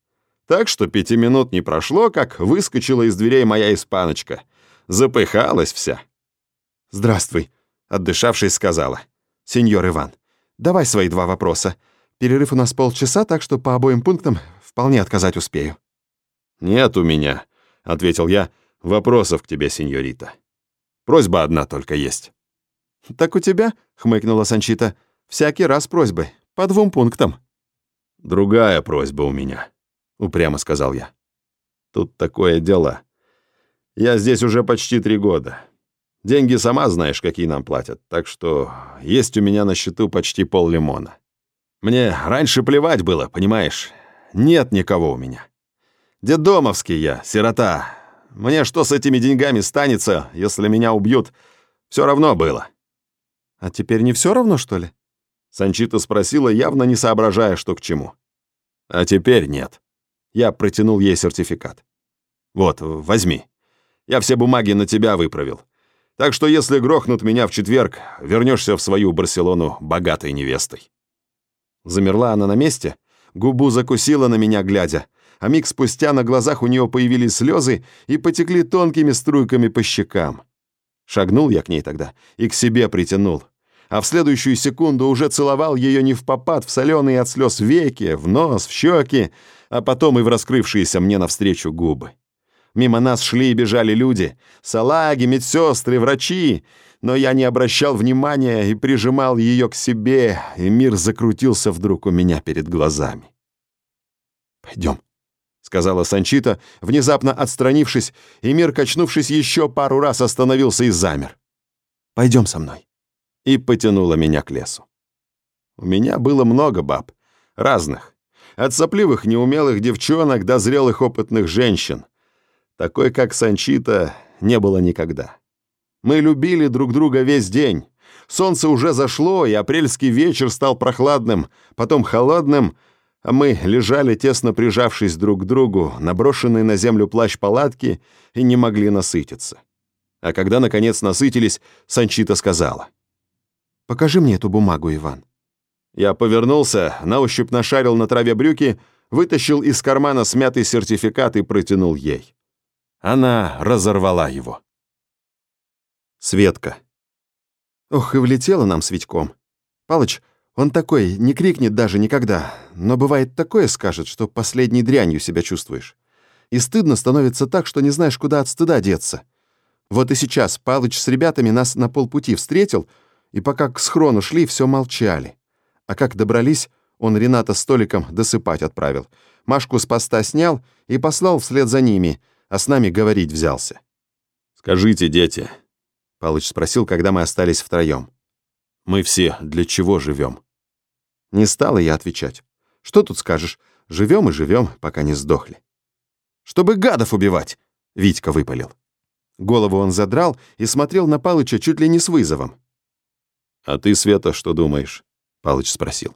Так что пяти минут не прошло, как выскочила из дверей моя испаночка. Запыхалась вся. «Здравствуй», — отдышавшись, сказала. «Сеньор Иван, давай свои два вопроса. Перерыв у нас полчаса, так что по обоим пунктам вполне отказать успею». «Нет у меня», — ответил я, — «вопросов к тебе, сеньорита. Просьба одна только есть». «Так у тебя», — хмыкнула Санчита, — «всякий раз просьбы, по двум пунктам». «Другая просьба у меня», — упрямо сказал я. «Тут такое дело. Я здесь уже почти три года. Деньги сама знаешь, какие нам платят, так что есть у меня на счету почти пол лимона. Мне раньше плевать было, понимаешь? Нет никого у меня. Дедомовский я, сирота. Мне что с этими деньгами станется, если меня убьют? Все равно было. «А теперь не все равно, что ли?» Санчита спросила, явно не соображая, что к чему. «А теперь нет». Я протянул ей сертификат. «Вот, возьми. Я все бумаги на тебя выправил. Так что если грохнут меня в четверг, вернешься в свою Барселону богатой невестой». Замерла она на месте, губу закусила на меня, глядя, а миг спустя на глазах у нее появились слезы и потекли тонкими струйками по щекам. Шагнул я к ней тогда и к себе притянул. А в следующую секунду уже целовал ее не в попад, в соленые от слез веки, в нос, в щеки, а потом и в раскрывшиеся мне навстречу губы. Мимо нас шли и бежали люди, салаги, медсестры, врачи, но я не обращал внимания и прижимал ее к себе, и мир закрутился вдруг у меня перед глазами. «Пойдем», — сказала Санчита, внезапно отстранившись, и мир, качнувшись еще пару раз, остановился и замер. «Пойдем со мной» и потянула меня к лесу. У меня было много баб, разных, от сопливых неумелых девчонок до зрелых опытных женщин. Такой, как Санчита, не было никогда. Мы любили друг друга весь день. Солнце уже зашло, и апрельский вечер стал прохладным, потом холодным, а мы лежали, тесно прижавшись друг к другу, наброшенные на землю плащ палатки, и не могли насытиться. А когда, наконец, насытились, Санчита сказала. Покажи мне эту бумагу, Иван». Я повернулся, на ощупь нашарил на траве брюки, вытащил из кармана смятый сертификат и протянул ей. Она разорвала его. Светка. Ох, и влетела нам с Витьком. Палыч, он такой, не крикнет даже никогда, но бывает такое скажет, что последней дрянью себя чувствуешь. И стыдно становится так, что не знаешь, куда от стыда деться. Вот и сейчас Палыч с ребятами нас на полпути встретил — и пока к схрону шли, все молчали. А как добрались, он Рената столиком досыпать отправил. Машку с поста снял и послал вслед за ними, а с нами говорить взялся. «Скажите, дети», — Палыч спросил, когда мы остались втроем. «Мы все для чего живем?» Не стала я отвечать. «Что тут скажешь? Живем и живем, пока не сдохли». «Чтобы гадов убивать!» — Витька выпалил. Голову он задрал и смотрел на Палыча чуть ли не с вызовом. «А ты, Света, что думаешь?» — Палыч спросил.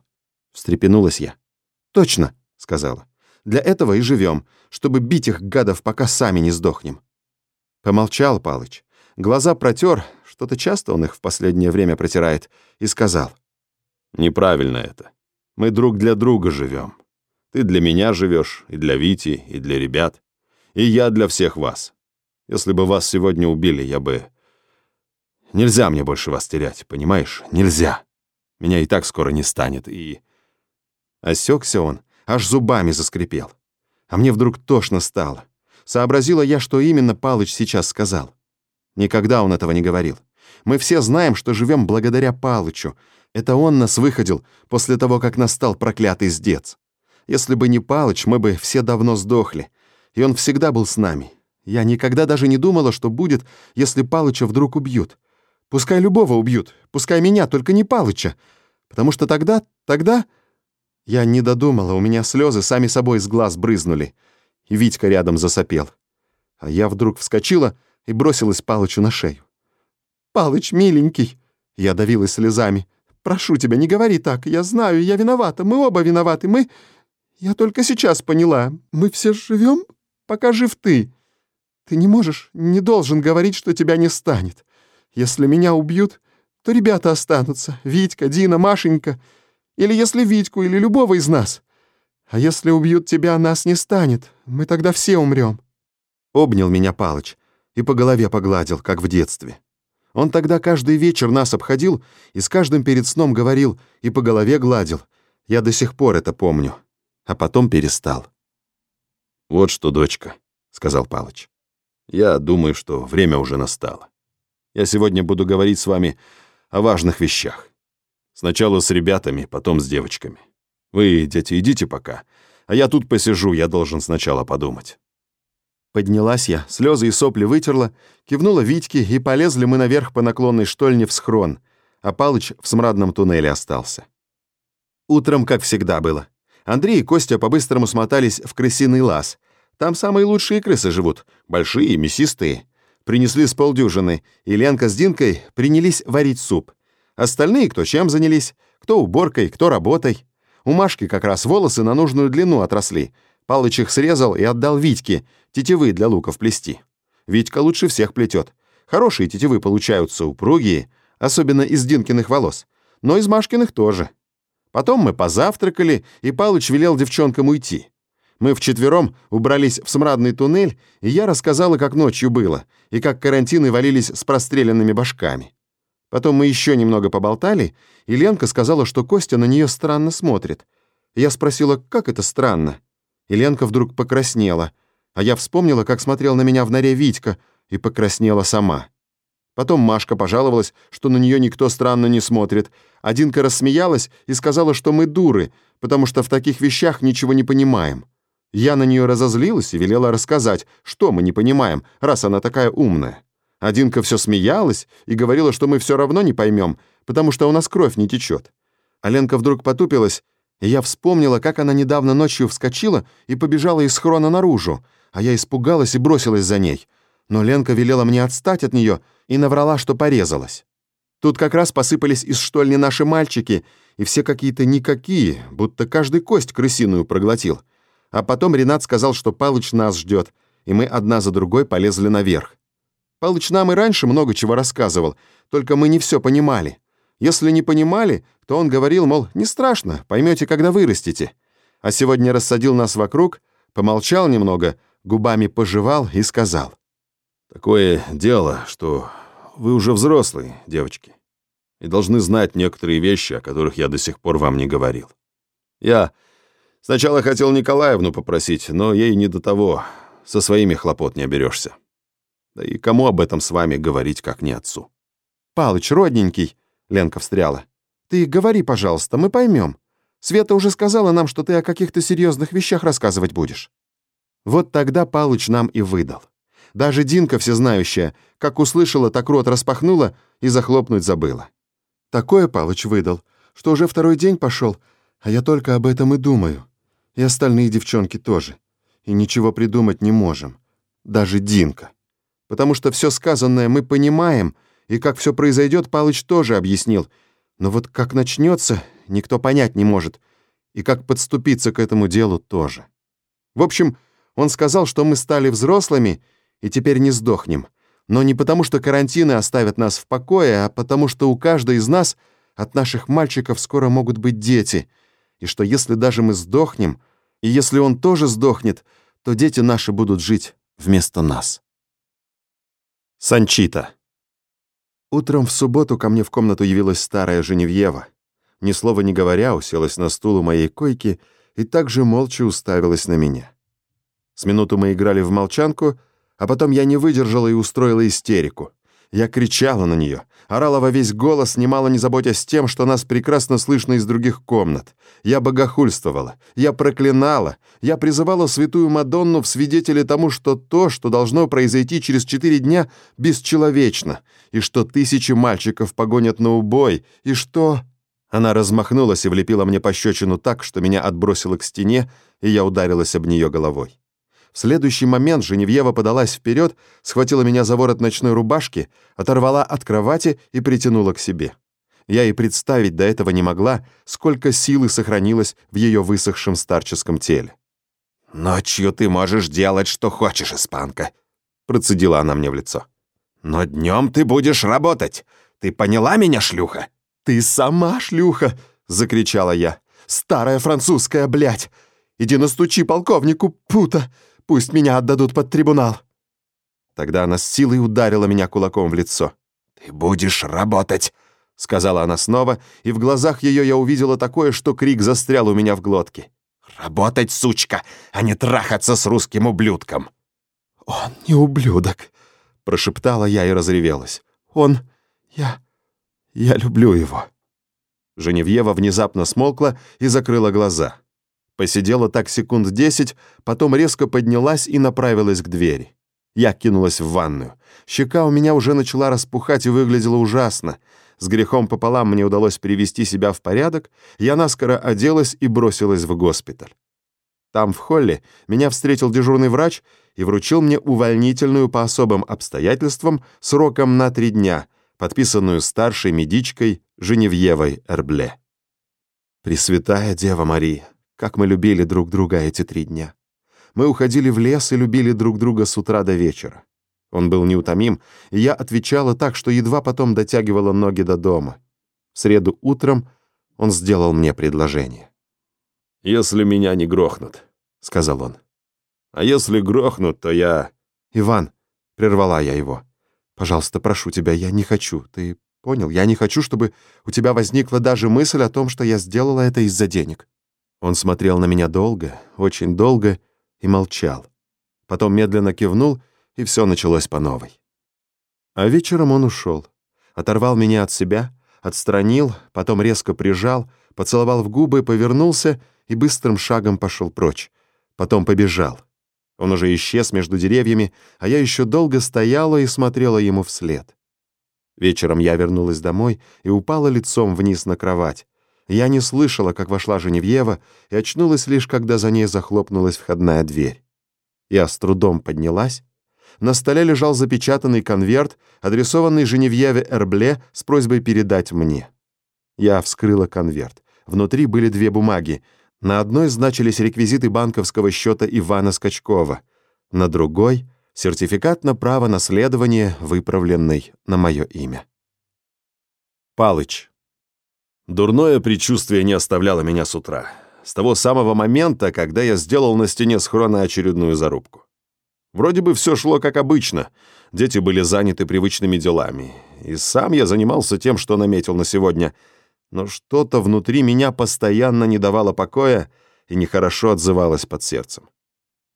Встрепенулась я. «Точно», — сказала. «Для этого и живем, чтобы бить их гадов, пока сами не сдохнем». Помолчал Палыч. Глаза протер, что-то часто он их в последнее время протирает, и сказал. «Неправильно это. Мы друг для друга живем. Ты для меня живешь, и для Вити, и для ребят. И я для всех вас. Если бы вас сегодня убили, я бы Нельзя мне больше вас терять, понимаешь? Нельзя. Меня и так скоро не станет, и...» Осекся он, аж зубами заскрипел. А мне вдруг тошно стало. Сообразила я, что именно Палыч сейчас сказал. Никогда он этого не говорил. Мы все знаем, что живем благодаря Палычу. Это он нас выходил после того, как настал проклятый сдец. Если бы не Палыч, мы бы все давно сдохли. И он всегда был с нами. Я никогда даже не думала, что будет, если Палыча вдруг убьют. Пускай любого убьют, пускай меня, только не Палыча. Потому что тогда, тогда... Я не додумала, у меня слезы сами собой из глаз брызнули. И Витька рядом засопел. А я вдруг вскочила и бросилась Палычу на шею. «Палыч, миленький!» Я давилась слезами. «Прошу тебя, не говори так. Я знаю, я виновата. Мы оба виноваты. Мы... Я только сейчас поняла. Мы все живем, пока жив ты. Ты не можешь, не должен говорить, что тебя не станет. Если меня убьют, то ребята останутся. Витька, Дина, Машенька. Или если Витьку, или любого из нас. А если убьют тебя, нас не станет. Мы тогда все умрем. Обнял меня Палыч и по голове погладил, как в детстве. Он тогда каждый вечер нас обходил и с каждым перед сном говорил и по голове гладил. Я до сих пор это помню. А потом перестал. «Вот что, дочка», — сказал Палыч. «Я думаю, что время уже настало. Я сегодня буду говорить с вами о важных вещах. Сначала с ребятами, потом с девочками. Вы, дети, идите пока, а я тут посижу, я должен сначала подумать». Поднялась я, слезы и сопли вытерла, кивнула Витьке, и полезли мы наверх по наклонной штольне в схрон, а Палыч в смрадном туннеле остался. Утром, как всегда было. Андрей и Костя по-быстрому смотались в крысиный лаз. Там самые лучшие крысы живут, большие, мясистые принесли с полдюжины, и Ленка с Динкой принялись варить суп. Остальные кто чем занялись, кто уборкой, кто работой. У Машки как раз волосы на нужную длину отросли. Палыч их срезал и отдал Витьке, тетивы для луков плести. Витька лучше всех плетет. Хорошие тетивы получаются упругие, особенно из Динкиных волос, но из Машкиных тоже. Потом мы позавтракали, и Палыч велел девчонкам уйти. Мы вчетвером убрались в смрадный туннель, и я рассказала, как ночью было, и как карантины валились с простреленными башками. Потом мы еще немного поболтали, и Ленка сказала, что Костя на нее странно смотрит. Я спросила, как это странно? И Ленка вдруг покраснела, а я вспомнила, как смотрел на меня в норе Витька, и покраснела сама. Потом Машка пожаловалась, что на нее никто странно не смотрит. Одинка рассмеялась и сказала, что мы дуры, потому что в таких вещах ничего не понимаем. Я на нее разозлилась и велела рассказать, что мы не понимаем, раз она такая умная. Одинка все смеялась и говорила, что мы все равно не поймем, потому что у нас кровь не течет. А Ленка вдруг потупилась, и я вспомнила, как она недавно ночью вскочила и побежала из хрона наружу, а я испугалась и бросилась за ней. Но Ленка велела мне отстать от нее и наврала, что порезалась. Тут как раз посыпались из штольни наши мальчики, и все какие-то никакие, будто каждый кость крысиную проглотил. А потом Ренат сказал, что Палыч нас ждет, и мы одна за другой полезли наверх. Палыч нам и раньше много чего рассказывал, только мы не все понимали. Если не понимали, то он говорил, мол, не страшно, поймете, когда вырастете. А сегодня рассадил нас вокруг, помолчал немного, губами пожевал и сказал. «Такое дело, что вы уже взрослые, девочки, и должны знать некоторые вещи, о которых я до сих пор вам не говорил. Я сначала хотел Николаевну попросить, но ей не до того, со своими хлопот не оберешься. Да и кому об этом с вами говорить, как не отцу? «Палыч, родненький», — Ленка встряла, — «ты говори, пожалуйста, мы поймем. Света уже сказала нам, что ты о каких-то серьезных вещах рассказывать будешь». Вот тогда Палыч нам и выдал. Даже Динка всезнающая, как услышала, так рот распахнула и захлопнуть забыла. Такое Палыч выдал, что уже второй день пошел, а я только об этом и думаю. И остальные девчонки тоже. И ничего придумать не можем. Даже Динка потому что все сказанное мы понимаем, и как все произойдет, Палыч тоже объяснил. Но вот как начнется, никто понять не может, и как подступиться к этому делу тоже. В общем, он сказал, что мы стали взрослыми и теперь не сдохнем. Но не потому, что карантины оставят нас в покое, а потому, что у каждой из нас от наших мальчиков скоро могут быть дети, и что если даже мы сдохнем, и если он тоже сдохнет, то дети наши будут жить вместо нас. Санчита. Утром в субботу ко мне в комнату явилась старая Женевьева. Ни слова не говоря, уселась на стул у моей койки и также молча уставилась на меня. С минуту мы играли в молчанку, а потом я не выдержала и устроила истерику. Я кричала на нее, орала во весь голос, немало не заботясь тем, что нас прекрасно слышно из других комнат. Я богохульствовала, я проклинала, я призывала святую Мадонну в свидетели тому, что то, что должно произойти через четыре дня, бесчеловечно, и что тысячи мальчиков погонят на убой, и что... Она размахнулась и влепила мне пощечину так, что меня отбросило к стене, и я ударилась об нее головой. В следующий момент Женевьева подалась вперед, схватила меня за ворот ночной рубашки, оторвала от кровати и притянула к себе. Я и представить до этого не могла, сколько силы сохранилось в ее высохшем старческом теле. «Ночью ты можешь делать, что хочешь, испанка», — процедила она мне в лицо. «Но днем ты будешь работать. Ты поняла меня, шлюха?» «Ты сама шлюха!» — закричала я. «Старая французская, блядь! Иди настучи полковнику, пута! Пусть меня отдадут под трибунал!» Тогда она с силой ударила меня кулаком в лицо. «Ты будешь работать!» — сказала она снова, и в глазах ее я увидела такое, что крик застрял у меня в глотке. «Работать, сучка, а не трахаться с русским ублюдком!» «Он не ублюдок!» — прошептала я и разревелась. «Он... я... я люблю его!» Женевьева внезапно смолкла и закрыла глаза. Посидела так секунд десять, потом резко поднялась и направилась к двери. Я кинулась в ванную. Щека у меня уже начала распухать и выглядела ужасно. С грехом пополам мне удалось привести себя в порядок, я наскоро оделась и бросилась в госпиталь. Там, в холле, меня встретил дежурный врач и вручил мне увольнительную по особым обстоятельствам сроком на три дня, подписанную старшей медичкой Женевьевой Эрбле. Пресвятая Дева Мария, как мы любили друг друга эти три дня. Мы уходили в лес и любили друг друга с утра до вечера. Он был неутомим, и я отвечала так, что едва потом дотягивала ноги до дома. В среду утром он сделал мне предложение. «Если меня не грохнут», — сказал он. «А если грохнут, то я...» «Иван», — прервала я его, — «пожалуйста, прошу тебя, я не хочу. Ты понял? Я не хочу, чтобы у тебя возникла даже мысль о том, что я сделала это из-за денег». Он смотрел на меня долго, очень долго и молчал. Потом медленно кивнул, и все началось по новой. А вечером он ушел. Оторвал меня от себя, отстранил, потом резко прижал, поцеловал в губы, повернулся и быстрым шагом пошел прочь. Потом побежал. Он уже исчез между деревьями, а я еще долго стояла и смотрела ему вслед. Вечером я вернулась домой и упала лицом вниз на кровать. Я не слышала, как вошла Женевьева, и очнулась лишь, когда за ней захлопнулась входная дверь. Я с трудом поднялась. На столе лежал запечатанный конверт, адресованный Женевьеве Эрбле с просьбой передать мне. Я вскрыла конверт. Внутри были две бумаги. На одной значились реквизиты банковского счета Ивана Скачкова, на другой — сертификат на право наследования, выправленный на мое имя. Палыч. Дурное предчувствие не оставляло меня с утра. С того самого момента, когда я сделал на стене схрона очередную зарубку. Вроде бы все шло как обычно. Дети были заняты привычными делами. И сам я занимался тем, что наметил на сегодня. Но что-то внутри меня постоянно не давало покоя и нехорошо отзывалось под сердцем.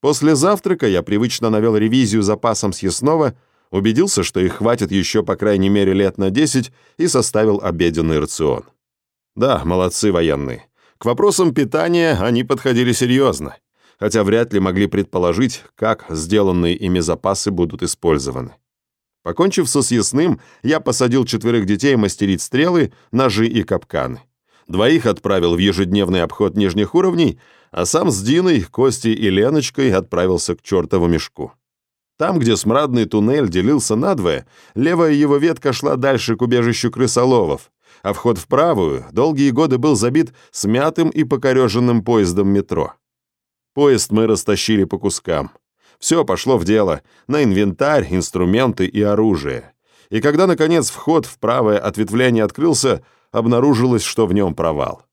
После завтрака я привычно навел ревизию запасом съестного, убедился, что их хватит еще по крайней мере лет на 10 и составил обеденный рацион. Да, молодцы военные. К вопросам питания они подходили серьезно, хотя вряд ли могли предположить, как сделанные ими запасы будут использованы. Покончив со съестным, я посадил четверых детей мастерить стрелы, ножи и капканы. Двоих отправил в ежедневный обход нижних уровней, а сам с Диной, Костей и Леночкой отправился к чертову мешку. Там, где смрадный туннель делился надвое, левая его ветка шла дальше к убежищу крысоловов, а вход в правую долгие годы был забит смятым и покореженным поездом метро. Поезд мы растащили по кускам. Все пошло в дело, на инвентарь, инструменты и оружие. И когда, наконец, вход в правое ответвление открылся, обнаружилось, что в нем провал.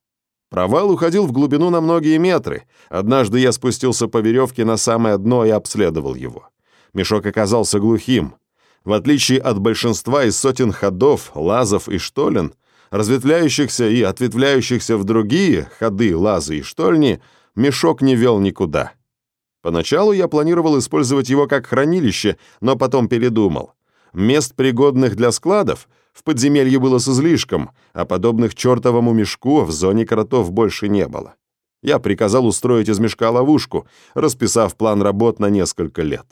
Провал уходил в глубину на многие метры. Однажды я спустился по веревке на самое дно и обследовал его. Мешок оказался глухим. В отличие от большинства из сотен ходов, лазов и штолен, разветвляющихся и ответвляющихся в другие ходы, лазы и штольни, мешок не вел никуда. Поначалу я планировал использовать его как хранилище, но потом передумал. Мест, пригодных для складов, в подземелье было с излишком, а подобных чертовому мешку в зоне кротов больше не было. Я приказал устроить из мешка ловушку, расписав план работ на несколько лет.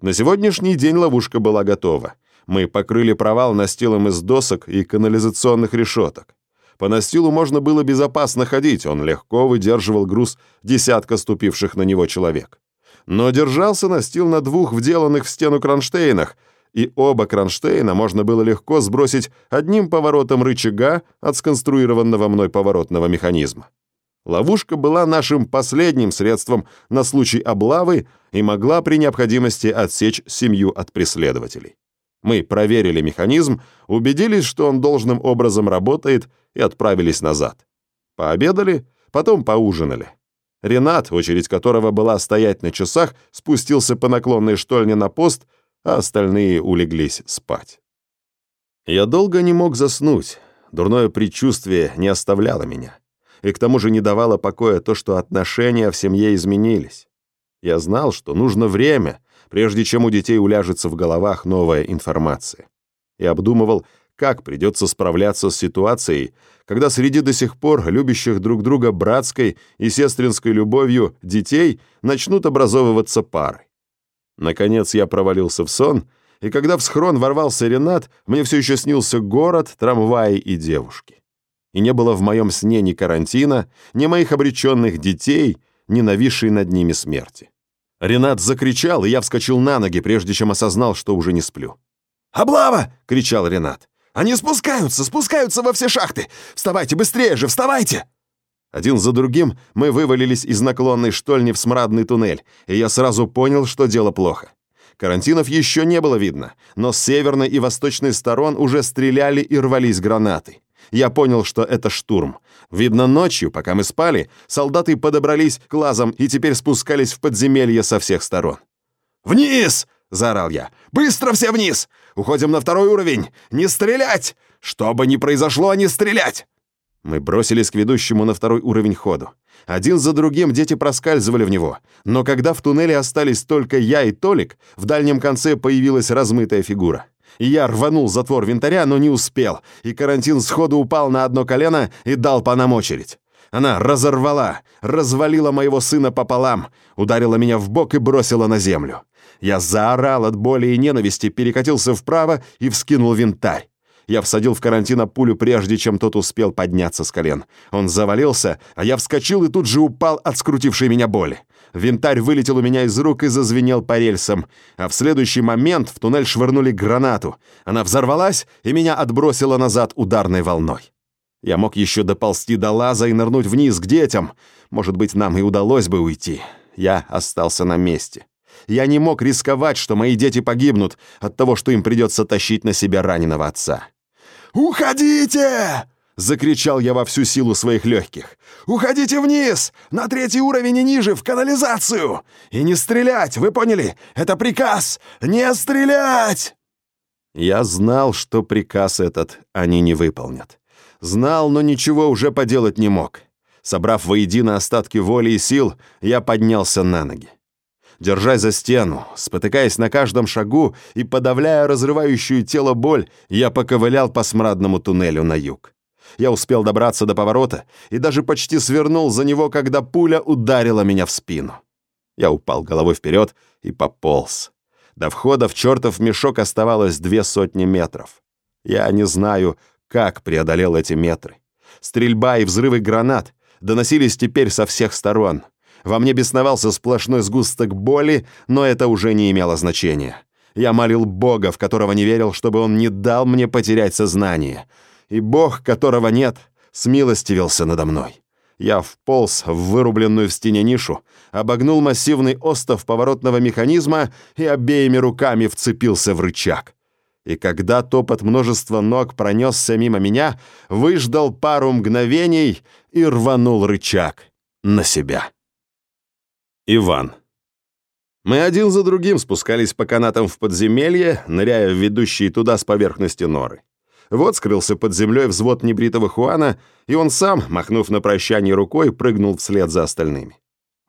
На сегодняшний день ловушка была готова. Мы покрыли провал настилом из досок и канализационных решеток. По настилу можно было безопасно ходить, он легко выдерживал груз десятка ступивших на него человек. Но держался настил на двух вделанных в стену кронштейнах, и оба кронштейна можно было легко сбросить одним поворотом рычага от сконструированного мной поворотного механизма. Ловушка была нашим последним средством на случай облавы и могла при необходимости отсечь семью от преследователей. Мы проверили механизм, убедились, что он должным образом работает, и отправились назад. Пообедали, потом поужинали. Ренат, очередь которого была стоять на часах, спустился по наклонной штольне на пост, а остальные улеглись спать. Я долго не мог заснуть, дурное предчувствие не оставляло меня. И к тому же не давало покоя то, что отношения в семье изменились. Я знал, что нужно время, прежде чем у детей уляжется в головах новая информация. И обдумывал, как придется справляться с ситуацией, когда среди до сих пор любящих друг друга братской и сестринской любовью детей начнут образовываться пары. Наконец я провалился в сон, и когда в схрон ворвался Ренат, мне все еще снился город, трамваи и девушки. И не было в моем сне ни карантина, ни моих обреченных детей, ни нависшей над ними смерти. Ренат закричал, и я вскочил на ноги, прежде чем осознал, что уже не сплю. «Облава!» — кричал Ренат. «Они спускаются, спускаются во все шахты! Вставайте быстрее же, вставайте!» Один за другим мы вывалились из наклонной штольни в смрадный туннель, и я сразу понял, что дело плохо. Карантинов еще не было видно, но с северной и восточной сторон уже стреляли и рвались гранаты. Я понял, что это штурм. Видно, ночью, пока мы спали, солдаты подобрались к лазам и теперь спускались в подземелье со всех сторон. «Вниз!» — заорал я. «Быстро все вниз! Уходим на второй уровень! Не стрелять! Что бы ни произошло, не стрелять!» Мы бросились к ведущему на второй уровень ходу. Один за другим дети проскальзывали в него, но когда в туннеле остались только я и Толик, в дальнем конце появилась размытая фигура. Я рванул затвор винтаря, но не успел, и карантин сходу упал на одно колено и дал по нам очередь. Она разорвала, развалила моего сына пополам, ударила меня в бок и бросила на землю. Я заорал от боли и ненависти, перекатился вправо и вскинул винтарь. Я всадил в карантина пулю, прежде чем тот успел подняться с колен. Он завалился, а я вскочил и тут же упал от скрутившей меня боли. Винтарь вылетел у меня из рук и зазвенел по рельсам, а в следующий момент в туннель швырнули гранату. Она взорвалась и меня отбросила назад ударной волной. Я мог еще доползти до лаза и нырнуть вниз к детям. Может быть, нам и удалось бы уйти. Я остался на месте. Я не мог рисковать, что мои дети погибнут от того, что им придется тащить на себя раненого отца. «Уходите!» — закричал я во всю силу своих легких. «Уходите вниз! На третий уровень и ниже, в канализацию! И не стрелять, вы поняли? Это приказ! Не стрелять!» Я знал, что приказ этот они не выполнят. Знал, но ничего уже поделать не мог. Собрав воедино остатки воли и сил, я поднялся на ноги. Держась за стену, спотыкаясь на каждом шагу и подавляя разрывающую тело боль, я поковылял по смрадному туннелю на юг. Я успел добраться до поворота и даже почти свернул за него, когда пуля ударила меня в спину. Я упал головой вперед и пополз. До входа в чертов мешок оставалось две сотни метров. Я не знаю, как преодолел эти метры. Стрельба и взрывы гранат доносились теперь со всех сторон. Во мне бесновался сплошной сгусток боли, но это уже не имело значения. Я молил Бога, в которого не верил, чтобы он не дал мне потерять сознание. И Бог, которого нет, смилостивился надо мной. Я вполз в вырубленную в стене нишу, обогнул массивный остов поворотного механизма и обеими руками вцепился в рычаг. И когда топот множества ног пронесся мимо меня, выждал пару мгновений и рванул рычаг на себя. Иван. Мы один за другим спускались по канатам в подземелье, ныряя в ведущие туда с поверхности норы. Вот скрылся под землей взвод небритого Хуана, и он сам, махнув на прощание рукой, прыгнул вслед за остальными.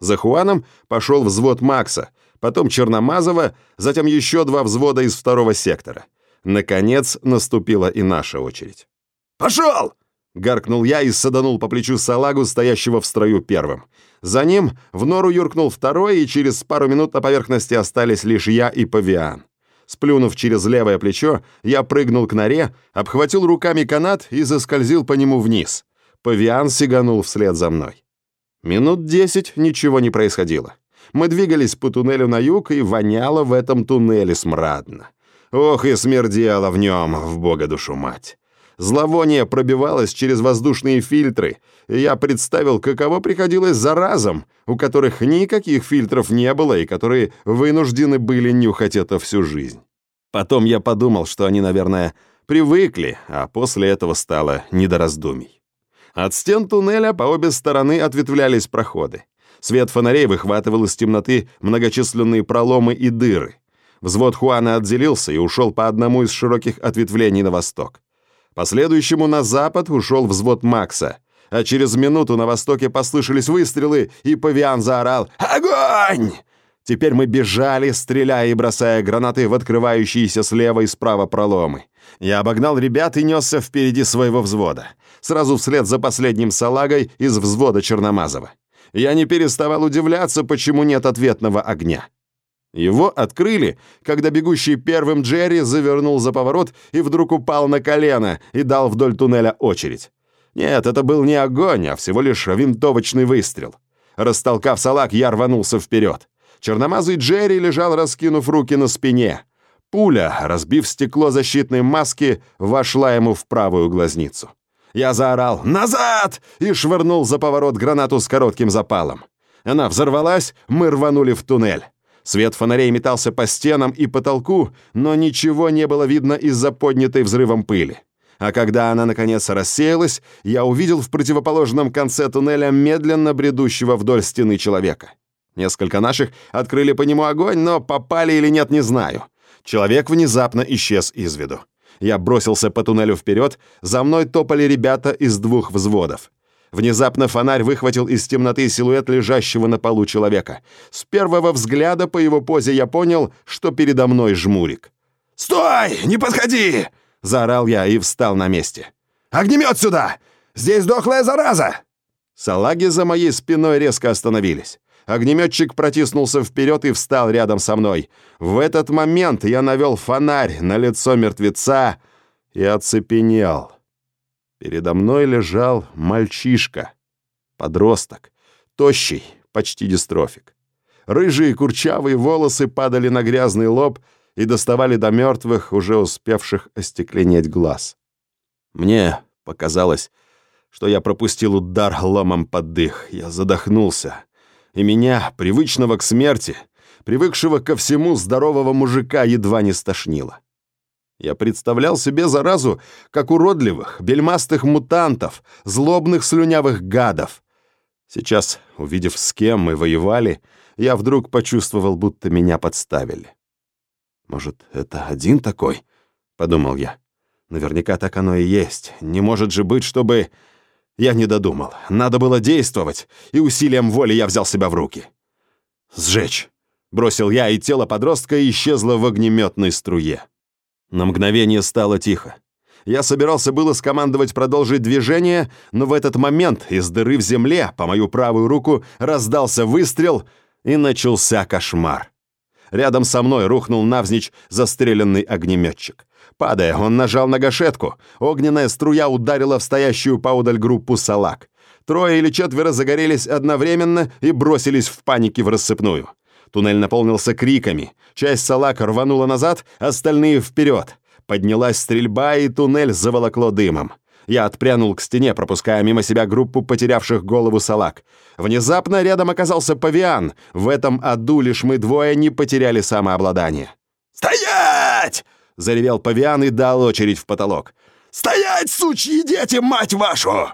За Хуаном пошел взвод Макса, потом Черномазова, затем еще два взвода из второго сектора. Наконец наступила и наша очередь. «Пошел!» — гаркнул я и саданул по плечу салагу, стоящего в строю первым. За ним в нору юркнул второй, и через пару минут на поверхности остались лишь я и Павиан. Сплюнув через левое плечо, я прыгнул к норе, обхватил руками канат и заскользил по нему вниз. Павиан сиганул вслед за мной. Минут десять ничего не происходило. Мы двигались по туннелю на юг, и воняло в этом туннеле смрадно. Ох, и смердело в нем, в бога душу мать. Зловоние пробивалось через воздушные фильтры, и я представил, каково приходилось заразам, у которых никаких фильтров не было и которые вынуждены были нюхать это всю жизнь. Потом я подумал, что они, наверное, привыкли, а после этого стало не до раздумий. От стен туннеля по обе стороны ответвлялись проходы. Свет фонарей выхватывал из темноты многочисленные проломы и дыры. Взвод Хуана отделился и ушел по одному из широких ответвлений на восток. По следующему на запад ушел взвод Макса, а через минуту на востоке послышались выстрелы, и Павиан заорал «Огонь!». Теперь мы бежали, стреляя и бросая гранаты в открывающиеся слева и справа проломы. Я обогнал ребят и несся впереди своего взвода, сразу вслед за последним салагой из взвода Черномазова. Я не переставал удивляться, почему нет ответного огня. Его открыли, когда бегущий первым Джерри завернул за поворот и вдруг упал на колено и дал вдоль туннеля очередь. Нет, это был не огонь, а всего лишь винтовочный выстрел. Растолкав салак, я рванулся вперед. Черномазый Джерри лежал, раскинув руки на спине. Пуля, разбив стекло защитной маски, вошла ему в правую глазницу. Я заорал «Назад!» и швырнул за поворот гранату с коротким запалом. Она взорвалась, мы рванули в туннель. Свет фонарей метался по стенам и потолку, но ничего не было видно из-за поднятой взрывом пыли. А когда она, наконец, рассеялась, я увидел в противоположном конце туннеля медленно бредущего вдоль стены человека. Несколько наших открыли по нему огонь, но попали или нет, не знаю. Человек внезапно исчез из виду. Я бросился по туннелю вперед, за мной топали ребята из двух взводов. Внезапно фонарь выхватил из темноты силуэт лежащего на полу человека. С первого взгляда по его позе я понял, что передо мной жмурик. «Стой! Не подходи!» — заорал я и встал на месте. «Огнемет сюда! Здесь дохлая зараза!» Салаги за моей спиной резко остановились. Огнеметчик протиснулся вперед и встал рядом со мной. В этот момент я навел фонарь на лицо мертвеца и оцепенел. Передо мной лежал мальчишка, подросток, тощий, почти дистрофик. Рыжие курчавые волосы падали на грязный лоб и доставали до мертвых, уже успевших остекленеть глаз. Мне показалось, что я пропустил удар ломом под дых. Я задохнулся и меня, привычного к смерти, привыкшего ко всему здорового мужика, едва не стошнило. Я представлял себе заразу как уродливых, бельмастых мутантов, злобных слюнявых гадов. Сейчас, увидев, с кем мы воевали, я вдруг почувствовал, будто меня подставили. «Может, это один такой?» — подумал я. «Наверняка так оно и есть. Не может же быть, чтобы...» Я не додумал. Надо было действовать, и усилием воли я взял себя в руки. «Сжечь!» — бросил я, и тело подростка исчезло в огнеметной струе. На мгновение стало тихо. Я собирался было скомандовать продолжить движение, но в этот момент из дыры в земле по мою правую руку раздался выстрел, и начался кошмар. Рядом со мной рухнул навзничь застреленный огнеметчик. Падая, он нажал на гашетку. Огненная струя ударила в стоящую поодаль группу салак. Трое или четверо загорелись одновременно и бросились в панике в рассыпную. Туннель наполнился криками. Часть салак рванула назад, остальные вперед. Поднялась стрельба, и туннель заволокло дымом. Я отпрянул к стене, пропуская мимо себя группу потерявших голову салак. Внезапно рядом оказался павиан. В этом аду лишь мы двое не потеряли самообладание. «Стоять!» — заревел павиан и дал очередь в потолок. «Стоять, сучьи дети, мать вашу!»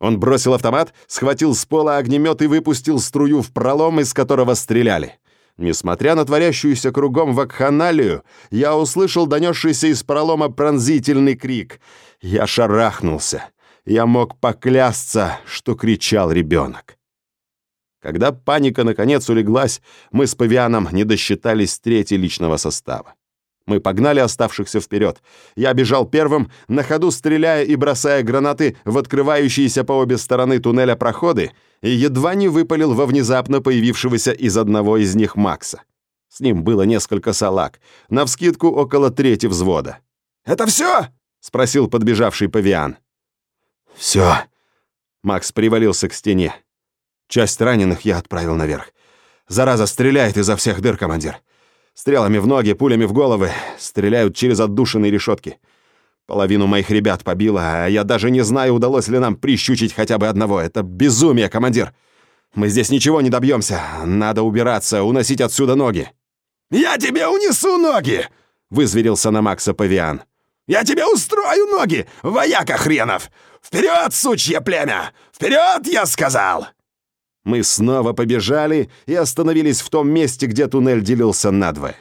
Он бросил автомат, схватил с пола огнемет и выпустил струю в пролом, из которого стреляли. Несмотря на творящуюся кругом вакханалию, я услышал донесшийся из пролома пронзительный крик. Я шарахнулся. Я мог поклясться, что кричал ребенок. Когда паника наконец улеглась, мы с Павианом не досчитались трети личного состава. Мы погнали оставшихся вперед. Я бежал первым, на ходу стреляя и бросая гранаты в открывающиеся по обе стороны туннеля проходы, и едва не выпалил во внезапно появившегося из одного из них Макса. С ним было несколько салак, навскидку около трети взвода. «Это все?» — спросил подбежавший павиан. «Все». Макс привалился к стене. Часть раненых я отправил наверх. Зараза стреляет изо всех дыр, командир. Стрелами в ноги, пулями в головы. Стреляют через отдушенные решетки. Половину моих ребят побило, а я даже не знаю, удалось ли нам прищучить хотя бы одного. Это безумие, командир. Мы здесь ничего не добьемся. Надо убираться, уносить отсюда ноги. «Я тебе унесу ноги!» — вызверился на Макса Павиан. «Я тебе устрою ноги, вояка хренов! Вперед, сучье племя! Вперед, я сказал!» Мы снова побежали и остановились в том месте, где туннель делился надвое.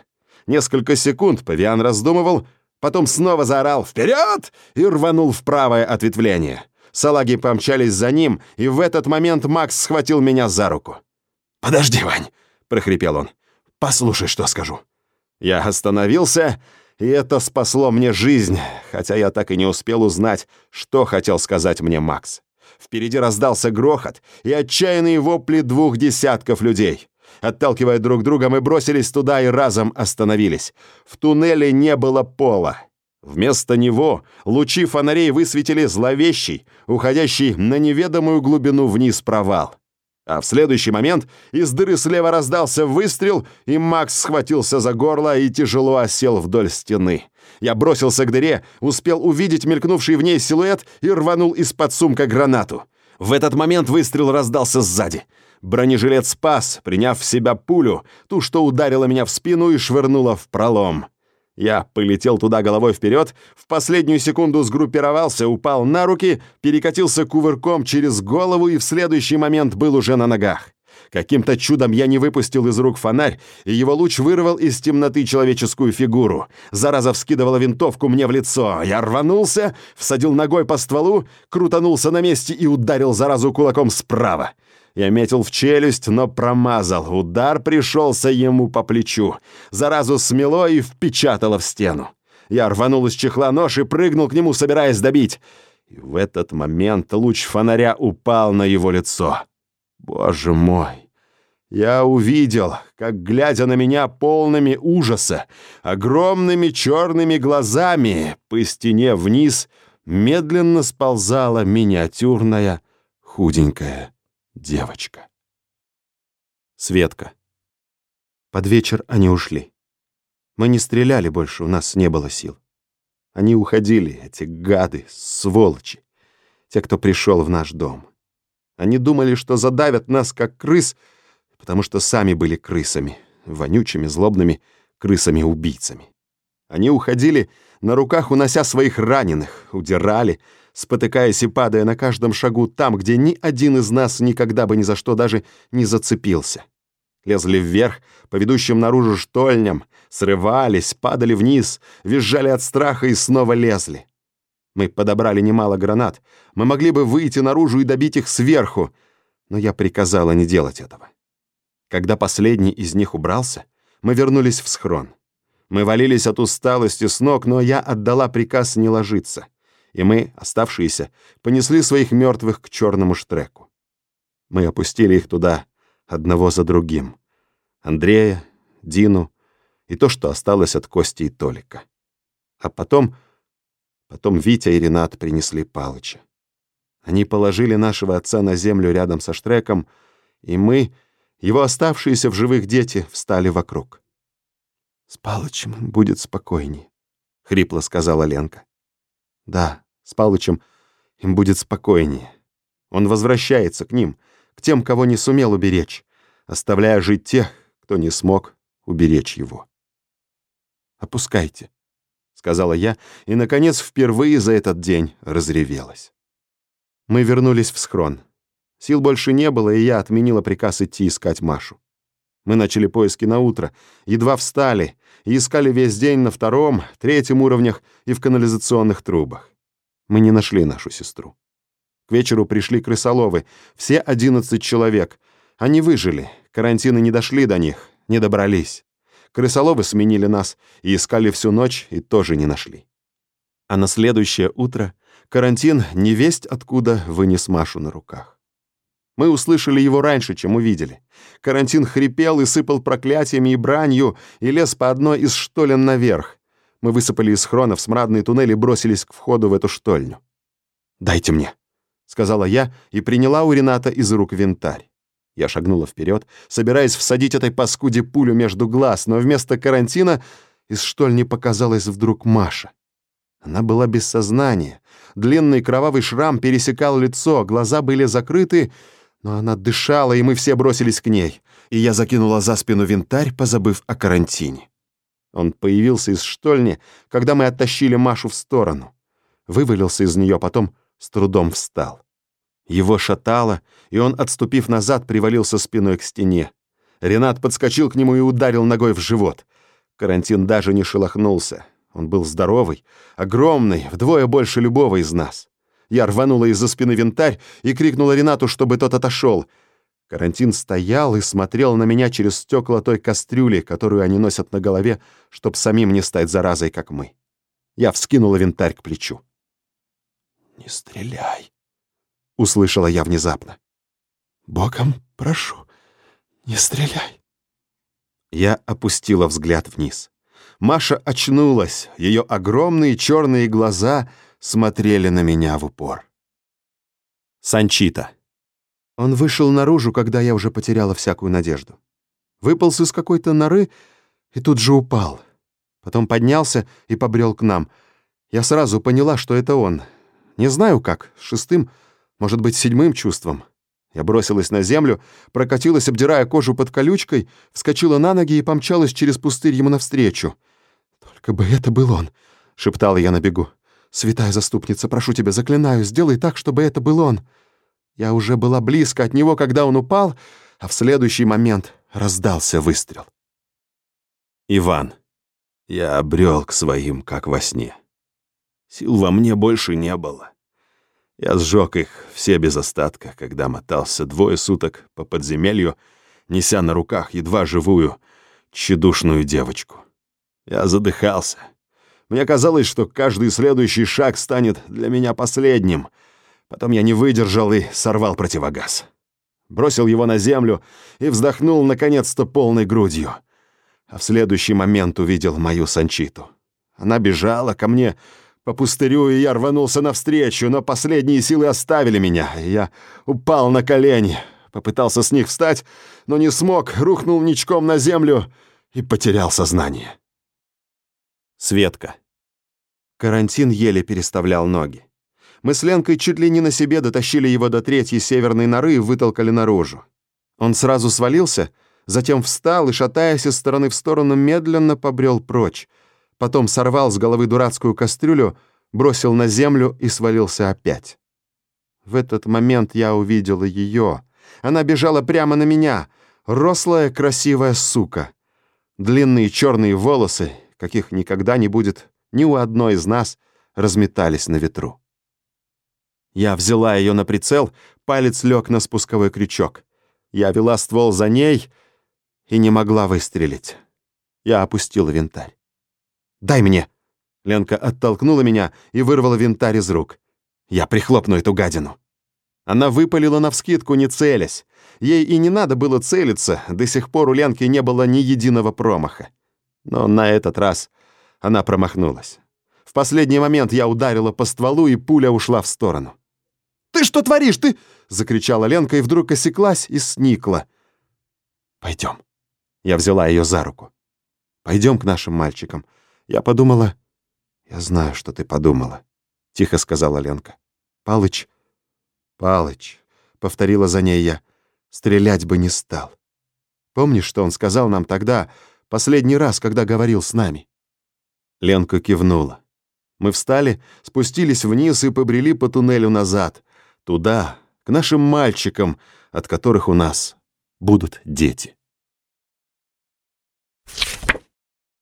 Несколько секунд Павиан раздумывал, потом снова заорал «Вперед!» и рванул в правое ответвление. Салаги помчались за ним, и в этот момент Макс схватил меня за руку. «Подожди, Вань!» — прохрипел он. «Послушай, что скажу». Я остановился, и это спасло мне жизнь, хотя я так и не успел узнать, что хотел сказать мне Макс. Впереди раздался грохот и отчаянные вопли двух десятков людей. Отталкивая друг друга, мы бросились туда и разом остановились. В туннеле не было пола. Вместо него лучи фонарей высветили зловещий, уходящий на неведомую глубину вниз провал. А в следующий момент из дыры слева раздался выстрел, и Макс схватился за горло и тяжело осел вдоль стены. Я бросился к дыре, успел увидеть мелькнувший в ней силуэт и рванул из-под сумка гранату. В этот момент выстрел раздался сзади. Бронежилет спас, приняв в себя пулю, ту, что ударила меня в спину и швырнула в пролом. Я полетел туда головой вперед, в последнюю секунду сгруппировался, упал на руки, перекатился кувырком через голову и в следующий момент был уже на ногах. Каким-то чудом я не выпустил из рук фонарь, и его луч вырвал из темноты человеческую фигуру. Зараза вскидывала винтовку мне в лицо. Я рванулся, всадил ногой по стволу, крутанулся на месте и ударил заразу кулаком справа. Я метил в челюсть, но промазал. Удар пришелся ему по плечу. Заразу смело и впечатало в стену. Я рванул из чехла нож и прыгнул к нему, собираясь добить. И в этот момент луч фонаря упал на его лицо. Боже мой! Я увидел, как, глядя на меня полными ужаса, огромными черными глазами по стене вниз медленно сползала миниатюрная худенькая девочка. Светка. Под вечер они ушли. Мы не стреляли больше, у нас не было сил. Они уходили, эти гады, сволочи, те, кто пришел в наш дом. Они думали, что задавят нас, как крыс, потому что сами были крысами, вонючими, злобными крысами-убийцами. Они уходили, на руках унося своих раненых, удирали, спотыкаясь и падая на каждом шагу там, где ни один из нас никогда бы ни за что даже не зацепился. Лезли вверх, по ведущим наружу штольням, срывались, падали вниз, визжали от страха и снова лезли. Мы подобрали немало гранат. Мы могли бы выйти наружу и добить их сверху, но я приказала не делать этого. Когда последний из них убрался, мы вернулись в схрон. Мы валились от усталости с ног, но я отдала приказ не ложиться, и мы, оставшиеся, понесли своих мертвых к черному штреку. Мы опустили их туда одного за другим. Андрея, Дину и то, что осталось от Кости и Толика. А потом Потом Витя и Ренат принесли Палыча. Они положили нашего отца на землю рядом со Штреком, и мы, его оставшиеся в живых дети, встали вокруг. «С Палычем будет спокойнее», — хрипло сказала Ленка. «Да, с Палычем им будет спокойнее. Он возвращается к ним, к тем, кого не сумел уберечь, оставляя жить тех, кто не смог уберечь его. Опускайте сказала я, и, наконец, впервые за этот день разревелась. Мы вернулись в схрон. Сил больше не было, и я отменила приказ идти искать Машу. Мы начали поиски на утро, едва встали, и искали весь день на втором, третьем уровнях и в канализационных трубах. Мы не нашли нашу сестру. К вечеру пришли крысоловы, все одиннадцать человек. Они выжили, карантины не дошли до них, не добрались. Крысоловы сменили нас и искали всю ночь и тоже не нашли. А на следующее утро карантин невесть откуда вынес Машу на руках. Мы услышали его раньше, чем увидели. Карантин хрипел и сыпал проклятиями и бранью и лез по одной из штолен наверх. Мы высыпали из хронов смрадный туннель и бросились к входу в эту штольню. «Дайте мне», — сказала я и приняла у Рената из рук винтарь. Я шагнула вперед, собираясь всадить этой паскуде пулю между глаз, но вместо карантина из штольни показалась вдруг Маша. Она была без сознания. Длинный кровавый шрам пересекал лицо, глаза были закрыты, но она дышала, и мы все бросились к ней. И я закинула за спину винтарь, позабыв о карантине. Он появился из штольни, когда мы оттащили Машу в сторону. Вывалился из нее, потом с трудом встал. Его шатало, и он, отступив назад, привалился спиной к стене. Ренат подскочил к нему и ударил ногой в живот. Карантин даже не шелохнулся. Он был здоровый, огромный, вдвое больше любого из нас. Я рванула из-за спины винтарь и крикнула Ренату, чтобы тот отошел. Карантин стоял и смотрел на меня через стекла той кастрюли, которую они носят на голове, чтоб самим не стать заразой, как мы. Я вскинула винтарь к плечу. «Не стреляй», услышала я внезапно. «Богом прошу, не стреляй». Я опустила взгляд вниз. Маша очнулась, ее огромные черные глаза смотрели на меня в упор. Санчита. Он вышел наружу, когда я уже потеряла всякую надежду. Выполз из какой-то норы и тут же упал. Потом поднялся и побрел к нам. Я сразу поняла, что это он. Не знаю как, шестым может быть, седьмым чувством. Я бросилась на землю, прокатилась, обдирая кожу под колючкой, вскочила на ноги и помчалась через пустырь ему навстречу. «Только бы это был он!» — шептала я на бегу. «Святая заступница, прошу тебя, заклинаю, сделай так, чтобы это был он!» Я уже была близко от него, когда он упал, а в следующий момент раздался выстрел. Иван. Я обрел к своим, как во сне. Сил во мне больше не было. Я сжег их все без остатка, когда мотался двое суток по подземелью, неся на руках едва живую, тщедушную девочку. Я задыхался. Мне казалось, что каждый следующий шаг станет для меня последним. Потом я не выдержал и сорвал противогаз. Бросил его на землю и вздохнул наконец-то полной грудью. А в следующий момент увидел мою Санчиту. Она бежала ко мне, по пустырю, и я рванулся навстречу, но последние силы оставили меня, я упал на колени. Попытался с них встать, но не смог, рухнул ничком на землю и потерял сознание. Светка. Карантин еле переставлял ноги. Мы с Ленкой чуть ли не на себе дотащили его до третьей северной норы и вытолкали наружу. Он сразу свалился, затем встал и, шатаясь из стороны в сторону, медленно побрел прочь, потом сорвал с головы дурацкую кастрюлю, бросил на землю и свалился опять. В этот момент я увидела ее. Она бежала прямо на меня. Рослая, красивая сука. Длинные черные волосы, каких никогда не будет ни у одной из нас, разметались на ветру. Я взяла ее на прицел, палец лег на спусковой крючок. Я вела ствол за ней и не могла выстрелить. Я опустила винтарь. «Дай мне!» Ленка оттолкнула меня и вырвала винтарь из рук. «Я прихлопну эту гадину!» Она выпалила навскидку, не целясь. Ей и не надо было целиться, до сих пор у Ленки не было ни единого промаха. Но на этот раз она промахнулась. В последний момент я ударила по стволу, и пуля ушла в сторону. «Ты что творишь? Ты...» — закричала Ленка и вдруг осеклась и сникла. «Пойдем». Я взяла ее за руку. «Пойдем к нашим мальчикам. Я подумала... Я знаю, что ты подумала, — тихо сказала Ленка. Палыч... Палыч, — повторила за ней я, — стрелять бы не стал. Помнишь, что он сказал нам тогда, последний раз, когда говорил с нами? Ленка кивнула. Мы встали, спустились вниз и побрели по туннелю назад, туда, к нашим мальчикам, от которых у нас будут дети.